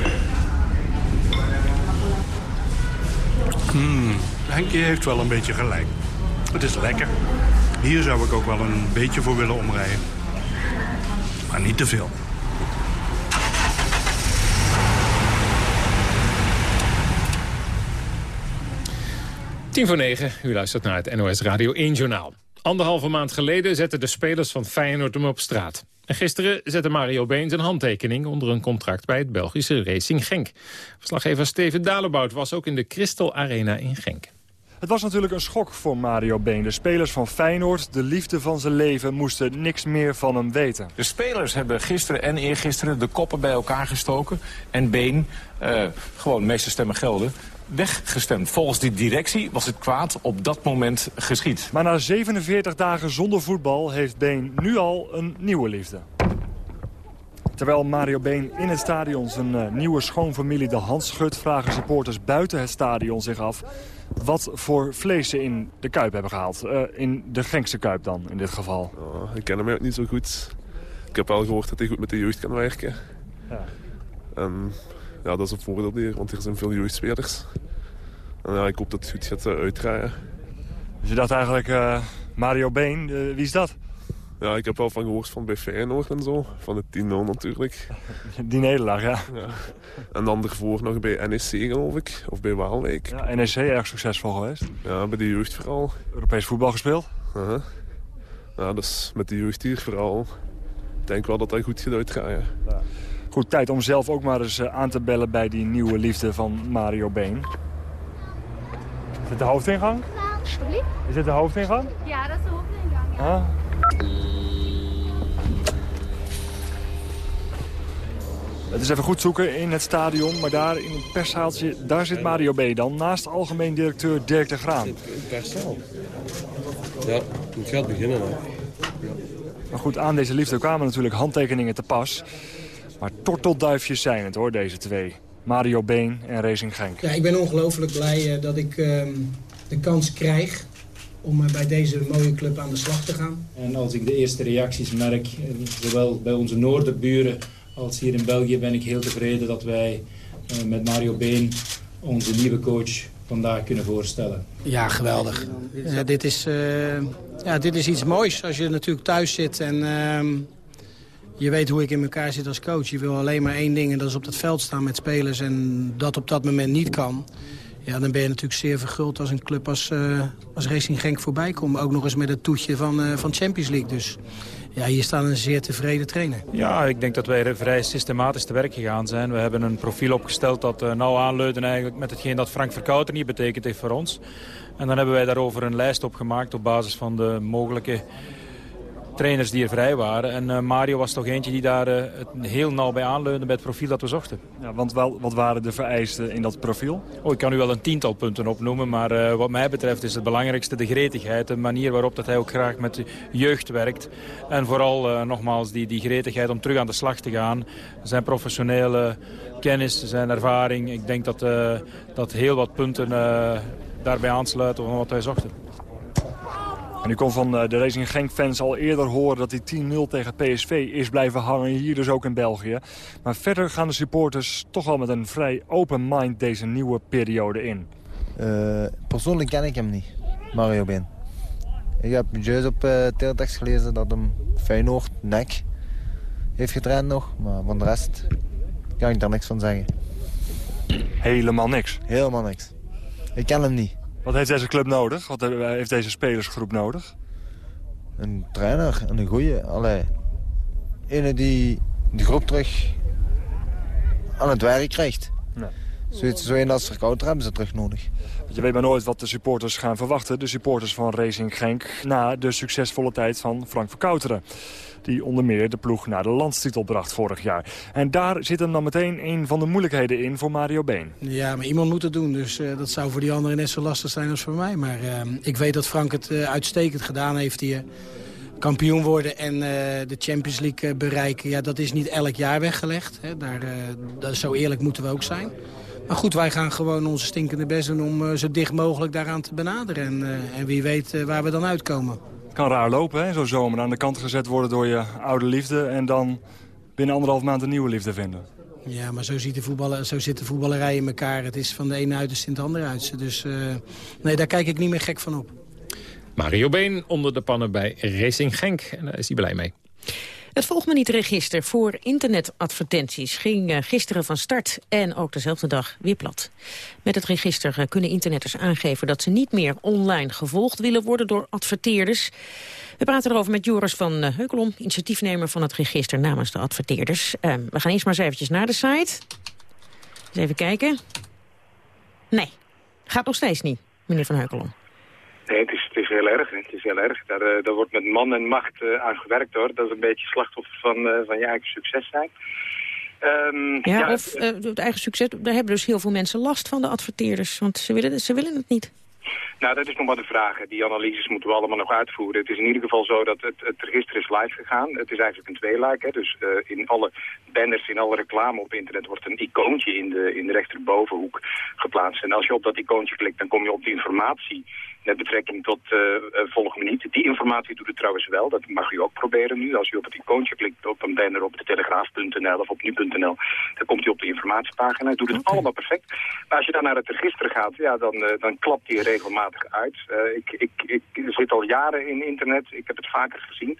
Speaker 39: Hmm, Henkie heeft wel een beetje gelijk. Het is lekker. Hier zou ik ook wel een beetje voor willen omrijden. Maar niet te veel.
Speaker 8: Tien voor negen, u luistert naar het NOS Radio 1 Journaal. Anderhalve maand geleden zetten de spelers van Feyenoord hem op straat. En gisteren zette Mario Been zijn handtekening onder een contract bij het Belgische Racing Genk. Verslaggever Steven Dalebout was ook in de Crystal Arena in Genk.
Speaker 42: Het was natuurlijk een schok voor Mario Been. De spelers van Feyenoord, de liefde van zijn leven, moesten niks meer van hem weten.
Speaker 43: De spelers hebben gisteren en eergisteren de koppen bij elkaar gestoken. En Been, eh, gewoon de meeste stemmen gelden, weggestemd. Volgens die directie was het kwaad op dat moment geschied.
Speaker 42: Maar na 47 dagen zonder voetbal heeft Been nu al een nieuwe liefde. Terwijl Mario Been in het stadion zijn eh, nieuwe schoonfamilie de hand schudt... vragen supporters buiten het stadion zich af wat voor vlees ze in de Kuip hebben gehaald. Eh, in de Genkse Kuip dan, in dit geval.
Speaker 44: Oh, ik ken hem ook niet zo goed. Ik heb wel gehoord dat hij goed met de jeugd kan werken.
Speaker 42: Ja.
Speaker 44: En ja, dat is een voordeel hier, want er zijn veel jeugdspelers. En ja, ik hoop dat het goed gaat uh, uitdraaien.
Speaker 42: Dus je dacht eigenlijk, uh, Mario Been, uh, wie is dat?
Speaker 44: Ja, ik heb wel van gehoord van bij Feyenoord en zo. Van de 10-0 natuurlijk.
Speaker 42: Die nederlaag, ja.
Speaker 44: ja. En dan ervoor nog bij NEC, geloof ik. Of bij Waalwijk.
Speaker 42: Ja, NEC erg succesvol geweest.
Speaker 44: Ja, bij de jeugd vooral.
Speaker 42: Europees voetbal gespeeld.
Speaker 44: Uh -huh. Ja, dus met de jeugd hier vooral. Ik denk wel dat dat goed gaat uitdraaien.
Speaker 42: Ja. Goed, tijd om zelf ook maar eens aan te bellen bij die nieuwe liefde van Mario Been. Is dit de hoofdingang? Is dit de hoofdingang?
Speaker 35: Ja, dat is de hoofdingang. Ja.
Speaker 42: Ah. Het is even goed zoeken in het stadion, maar daar in het perszaaltje, daar zit Mario B. dan. Naast algemeen directeur Dirk de Graan.
Speaker 45: In het perszaal. Ja, het gaat beginnen. Hè.
Speaker 42: Ja. Maar goed, aan deze liefde kwamen natuurlijk handtekeningen te pas. Maar tortelduifjes zijn het hoor, deze twee. Mario Been en Racing Genk.
Speaker 46: Ja, ik ben ongelooflijk blij uh, dat ik uh, de kans krijg om uh, bij deze mooie club aan de slag te gaan.
Speaker 47: En als ik de eerste reacties merk, zowel bij onze noorderburen als hier in België, ben ik heel tevreden dat wij met Mario Been onze nieuwe coach vandaag kunnen voorstellen.
Speaker 46: Ja, geweldig. Ja, dit, is, ja, dit is iets moois als je natuurlijk thuis zit en je weet hoe ik in elkaar zit als coach. Je wil alleen maar één ding en dat is op het veld staan met spelers. En dat op dat moment niet kan. Ja, dan ben je natuurlijk zeer verguld als een club als, uh, als Racing Genk voorbij komt. Ook nog eens met het toetje van, uh, van Champions League. Dus ja, hier staat een zeer tevreden trainer.
Speaker 47: Ja, ik denk dat wij vrij systematisch te werk gegaan zijn. We hebben een profiel opgesteld dat uh, nauw aanleunt eigenlijk met hetgeen dat Frank Verkouter niet betekend heeft voor ons. En dan hebben wij daarover een lijst opgemaakt op basis van de mogelijke trainers die er vrij waren. En uh, Mario was toch eentje die daar uh, het heel nauw bij aanleunde bij het profiel dat we zochten.
Speaker 42: Ja, want wel, wat waren de vereisten in dat profiel?
Speaker 47: Oh, ik kan u wel een tiental punten opnoemen, maar uh, wat mij betreft is het belangrijkste de gretigheid. De manier waarop dat hij ook graag met de jeugd werkt. En vooral nogmaals die, die gretigheid om terug aan de slag te gaan. Zijn professionele kennis, zijn ervaring. Ik denk dat, dat heel wat punten daarbij aansluiten van wat wij zochten.
Speaker 42: En u kon van de Racing Genk-fans al eerder horen dat die 10-0 tegen PSV is blijven hangen. Hier dus ook in België. Maar verder gaan de supporters toch al met een vrij open mind deze nieuwe periode in.
Speaker 48: Uh, persoonlijk ken ik hem niet, Mario Ben. Ik heb juist op uh, teletext gelezen dat hem Feyenoord, nek heeft getraind nog. Maar van de rest kan ik daar niks van zeggen.
Speaker 42: Helemaal niks?
Speaker 48: Helemaal niks. Ik ken hem niet.
Speaker 42: Wat heeft deze club nodig? Wat heeft deze spelersgroep nodig?
Speaker 48: Een trainer en een goeie. Allee, ene die de groep terug aan het werk krijgt.
Speaker 44: Zoiets, zo een als hebben ze terug nodig.
Speaker 42: Je weet maar nooit wat de supporters gaan verwachten. De supporters van Racing Genk na de succesvolle tijd van Frank Verkouteren. Die onder meer de ploeg naar de landstitel bracht vorig jaar. En daar zit dan meteen een van de moeilijkheden in voor Mario Been.
Speaker 46: Ja, maar iemand moet het doen. Dus uh, dat zou voor die anderen net zo lastig zijn als voor mij. Maar uh, ik weet dat Frank het uh, uitstekend gedaan heeft hier kampioen worden en de Champions League bereiken... Ja, dat is niet elk jaar weggelegd. Hè. Daar, zo eerlijk moeten we ook zijn. Maar goed, wij gaan gewoon onze stinkende best doen... om zo dicht mogelijk daaraan te benaderen. En, en wie weet waar we dan uitkomen.
Speaker 42: Het kan raar lopen, hè? zo zomer aan de kant gezet worden door je oude liefde... en dan binnen anderhalf maand een nieuwe liefde vinden.
Speaker 46: Ja, maar zo, ziet de voetballer, zo zit de voetballerij in elkaar. Het is van de ene uiterste in het andere uiterste. Dus nee, daar kijk ik niet meer gek van op.
Speaker 8: Mario Been onder de pannen bij Racing Genk. En daar is hij blij mee.
Speaker 9: Het volgt niet register voor internetadvertenties ging gisteren van start en ook dezelfde dag weer plat. Met het register kunnen internetters aangeven dat ze niet meer online gevolgd willen worden door adverteerders. We praten erover met Joris van Heukelom, initiatiefnemer van het register namens de adverteerders. Uh, we gaan eerst maar eens naar de site. Eens even kijken. Nee, gaat nog steeds niet, meneer van Heukelom.
Speaker 15: Nee, het is, het is heel erg. Het is heel erg. Daar, uh, daar wordt met man en macht uh, aan gewerkt hoor. Dat is een beetje slachtoffer van, uh, van je eigen succes zijn. Um,
Speaker 9: ja, ja, of het eigen succes, daar hebben dus heel veel mensen last van, de adverteerders. Want ze willen, ze willen het niet.
Speaker 15: Nou, dat is nog maar de vraag. Die analyses moeten we allemaal nog uitvoeren. Het is in ieder geval zo dat het, het register is live gegaan. Het is eigenlijk een tweeluik. Hè. Dus uh, in alle banners, in alle reclame op internet wordt een icoontje in de, in de rechterbovenhoek geplaatst. En als je op dat icoontje klikt, dan kom je op de informatie met betrekking tot uh, volgende minuut. Die informatie doet het trouwens wel. Dat mag u ook proberen nu. Als u op het icoontje klikt op een banner op de telegraaf.nl of op nu.nl, dan komt u op de informatiepagina. Het doet het okay. allemaal perfect. Maar als je dan naar het register gaat, ja, dan, uh, dan klapt die regelmatig uit. ik, ik, ik zit al jaren in internet. Ik heb het vaker gezien.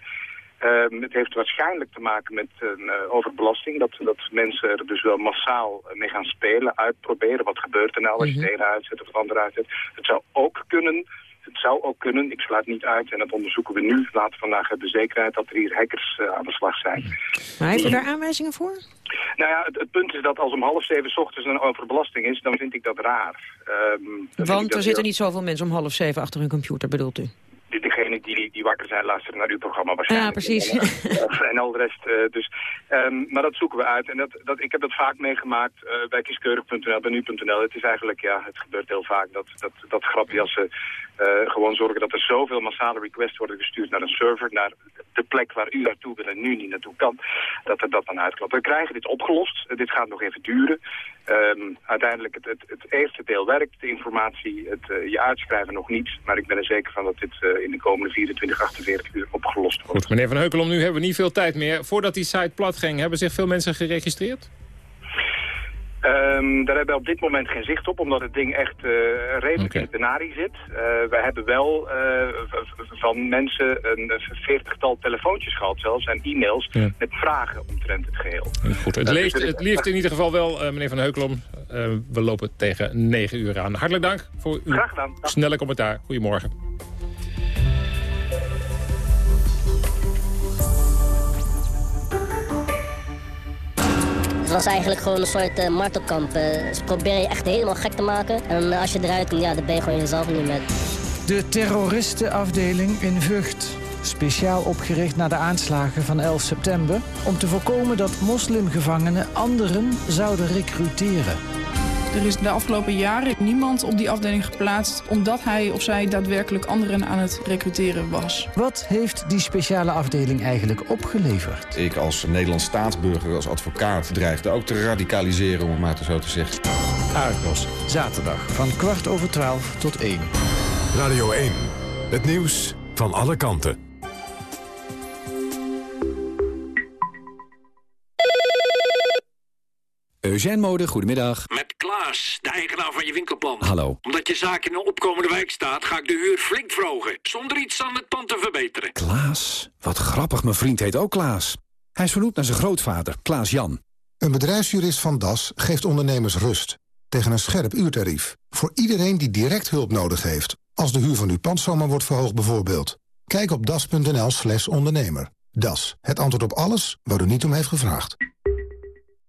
Speaker 15: Uh, het heeft waarschijnlijk te maken met uh, overbelasting. Dat, dat mensen er dus wel massaal mee gaan spelen, uitproberen. Wat gebeurt er nou als je het ene uitzet of het andere uitzet. Het zou ook kunnen... Het zou ook kunnen, ik sluit niet uit, en dat onderzoeken we nu. Later vandaag hebben we zekerheid dat er hier hackers uh, aan de slag zijn.
Speaker 9: Maar heeft u daar aanwijzingen voor?
Speaker 15: Nou ja, het, het, punt is dat als om half zeven 's ochtends een overbelasting is, dan vind ik dat raar. Um,
Speaker 9: Want er zitten heel... niet zoveel mensen om half zeven achter hun computer, bedoelt u?
Speaker 15: Degene die, die wakker zijn luisteren naar uw programma waarschijnlijk.
Speaker 9: Ja, precies.
Speaker 15: En, en al de rest. Uh, dus, um, maar dat zoeken we uit. En dat, dat, ik heb dat vaak meegemaakt uh, bij kieskeurig.nl, bij nu.nl. Het is eigenlijk, ja, het gebeurt heel vaak dat, dat, dat grapjassen uh, gewoon zorgen dat er zoveel massale requests worden gestuurd naar een server, naar de plek waar u naartoe wil en nu niet naartoe kan, dat er dat dan uitklapt. We krijgen dit opgelost. dit gaat nog even duren. Um, uiteindelijk, het, het, het, eerste deel werkt, de informatie, het uh, je uitschrijven nog niet. Maar ik ben er zeker van dat dit in de komende 24, 48 uur opgelost wordt.
Speaker 8: Goed, meneer Van Heukelom, nu hebben we niet veel tijd meer. Voordat die site plat ging, hebben zich veel mensen geregistreerd?
Speaker 15: Um, daar hebben we op dit moment geen zicht op, omdat het ding echt uh, redelijk okay. in de penarie zit. Uh, we hebben wel uh, van mensen een veertigtal telefoontjes gehad zelfs en e-mails ja. met vragen omtrent het geheel.
Speaker 8: Goed, het, leeft, het leeft in ieder geval wel, meneer Van Heukelom. we lopen tegen 9 uur aan. Hartelijk dank voor uw snelle commentaar. Goedemorgen.
Speaker 49: Was eigenlijk gewoon een soort uh, martelkamp. Uh, ze proberen je echt helemaal gek te maken. En uh, als je eruit komt, ja, dan ben je gewoon jezelf niet meer.
Speaker 38: De terroristenafdeling in Vught. Speciaal opgericht na de aanslagen van 11 september... om te voorkomen dat moslimgevangenen anderen zouden recruteren.
Speaker 50: Er is de afgelopen jaren niemand op die afdeling geplaatst... omdat hij of zij daadwerkelijk anderen aan het recruteren was.
Speaker 38: Wat heeft die speciale afdeling eigenlijk opgeleverd?
Speaker 39: Ik als Nederlands staatsburger, als advocaat... dreigde ook te radicaliseren, om het maar zo te zeggen.
Speaker 38: Argos, zaterdag van kwart over twaalf tot één.
Speaker 1: Radio 1, het nieuws van alle kanten.
Speaker 30: Eugène Mode, goedemiddag.
Speaker 51: Met Klaas, de eigenaar van je winkelpand.
Speaker 30: Hallo.
Speaker 51: Omdat je zaak in een opkomende wijk staat, ga ik de huur flink verhogen. Zonder iets aan het pand te verbeteren.
Speaker 30: Klaas? Wat grappig, mijn vriend heet ook Klaas. Hij is vernoemd naar zijn grootvader, Klaas Jan.
Speaker 52: Een bedrijfsjurist van Das geeft ondernemers rust. Tegen een scherp uurtarief. Voor iedereen die direct hulp nodig heeft. Als de huur van uw pand zomaar wordt verhoogd bijvoorbeeld. Kijk op das.nl slash ondernemer. Das, het antwoord op alles waar u niet om heeft gevraagd.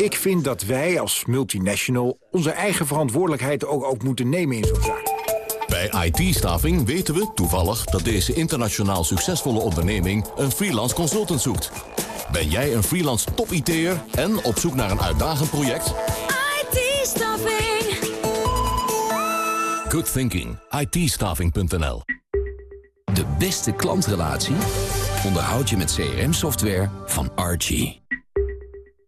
Speaker 30: Ik vind dat wij als multinational onze eigen verantwoordelijkheid ook, ook moeten nemen in zo'n zaak.
Speaker 22: Bij IT-staving weten we toevallig dat deze internationaal succesvolle onderneming een freelance consultant zoekt. Ben jij een freelance top-IT'er en op zoek naar een uitdagend project?
Speaker 53: IT-staffing.
Speaker 22: Good thinking. it
Speaker 54: De beste klantrelatie onderhoud je met CRM-software van Archie.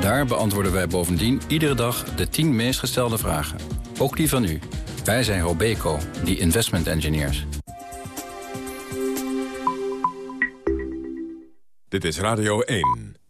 Speaker 24: Daar beantwoorden wij bovendien iedere dag de 10 meest gestelde vragen. Ook die van u. Wij zijn Robeco, die investment engineers.
Speaker 1: Dit is Radio 1.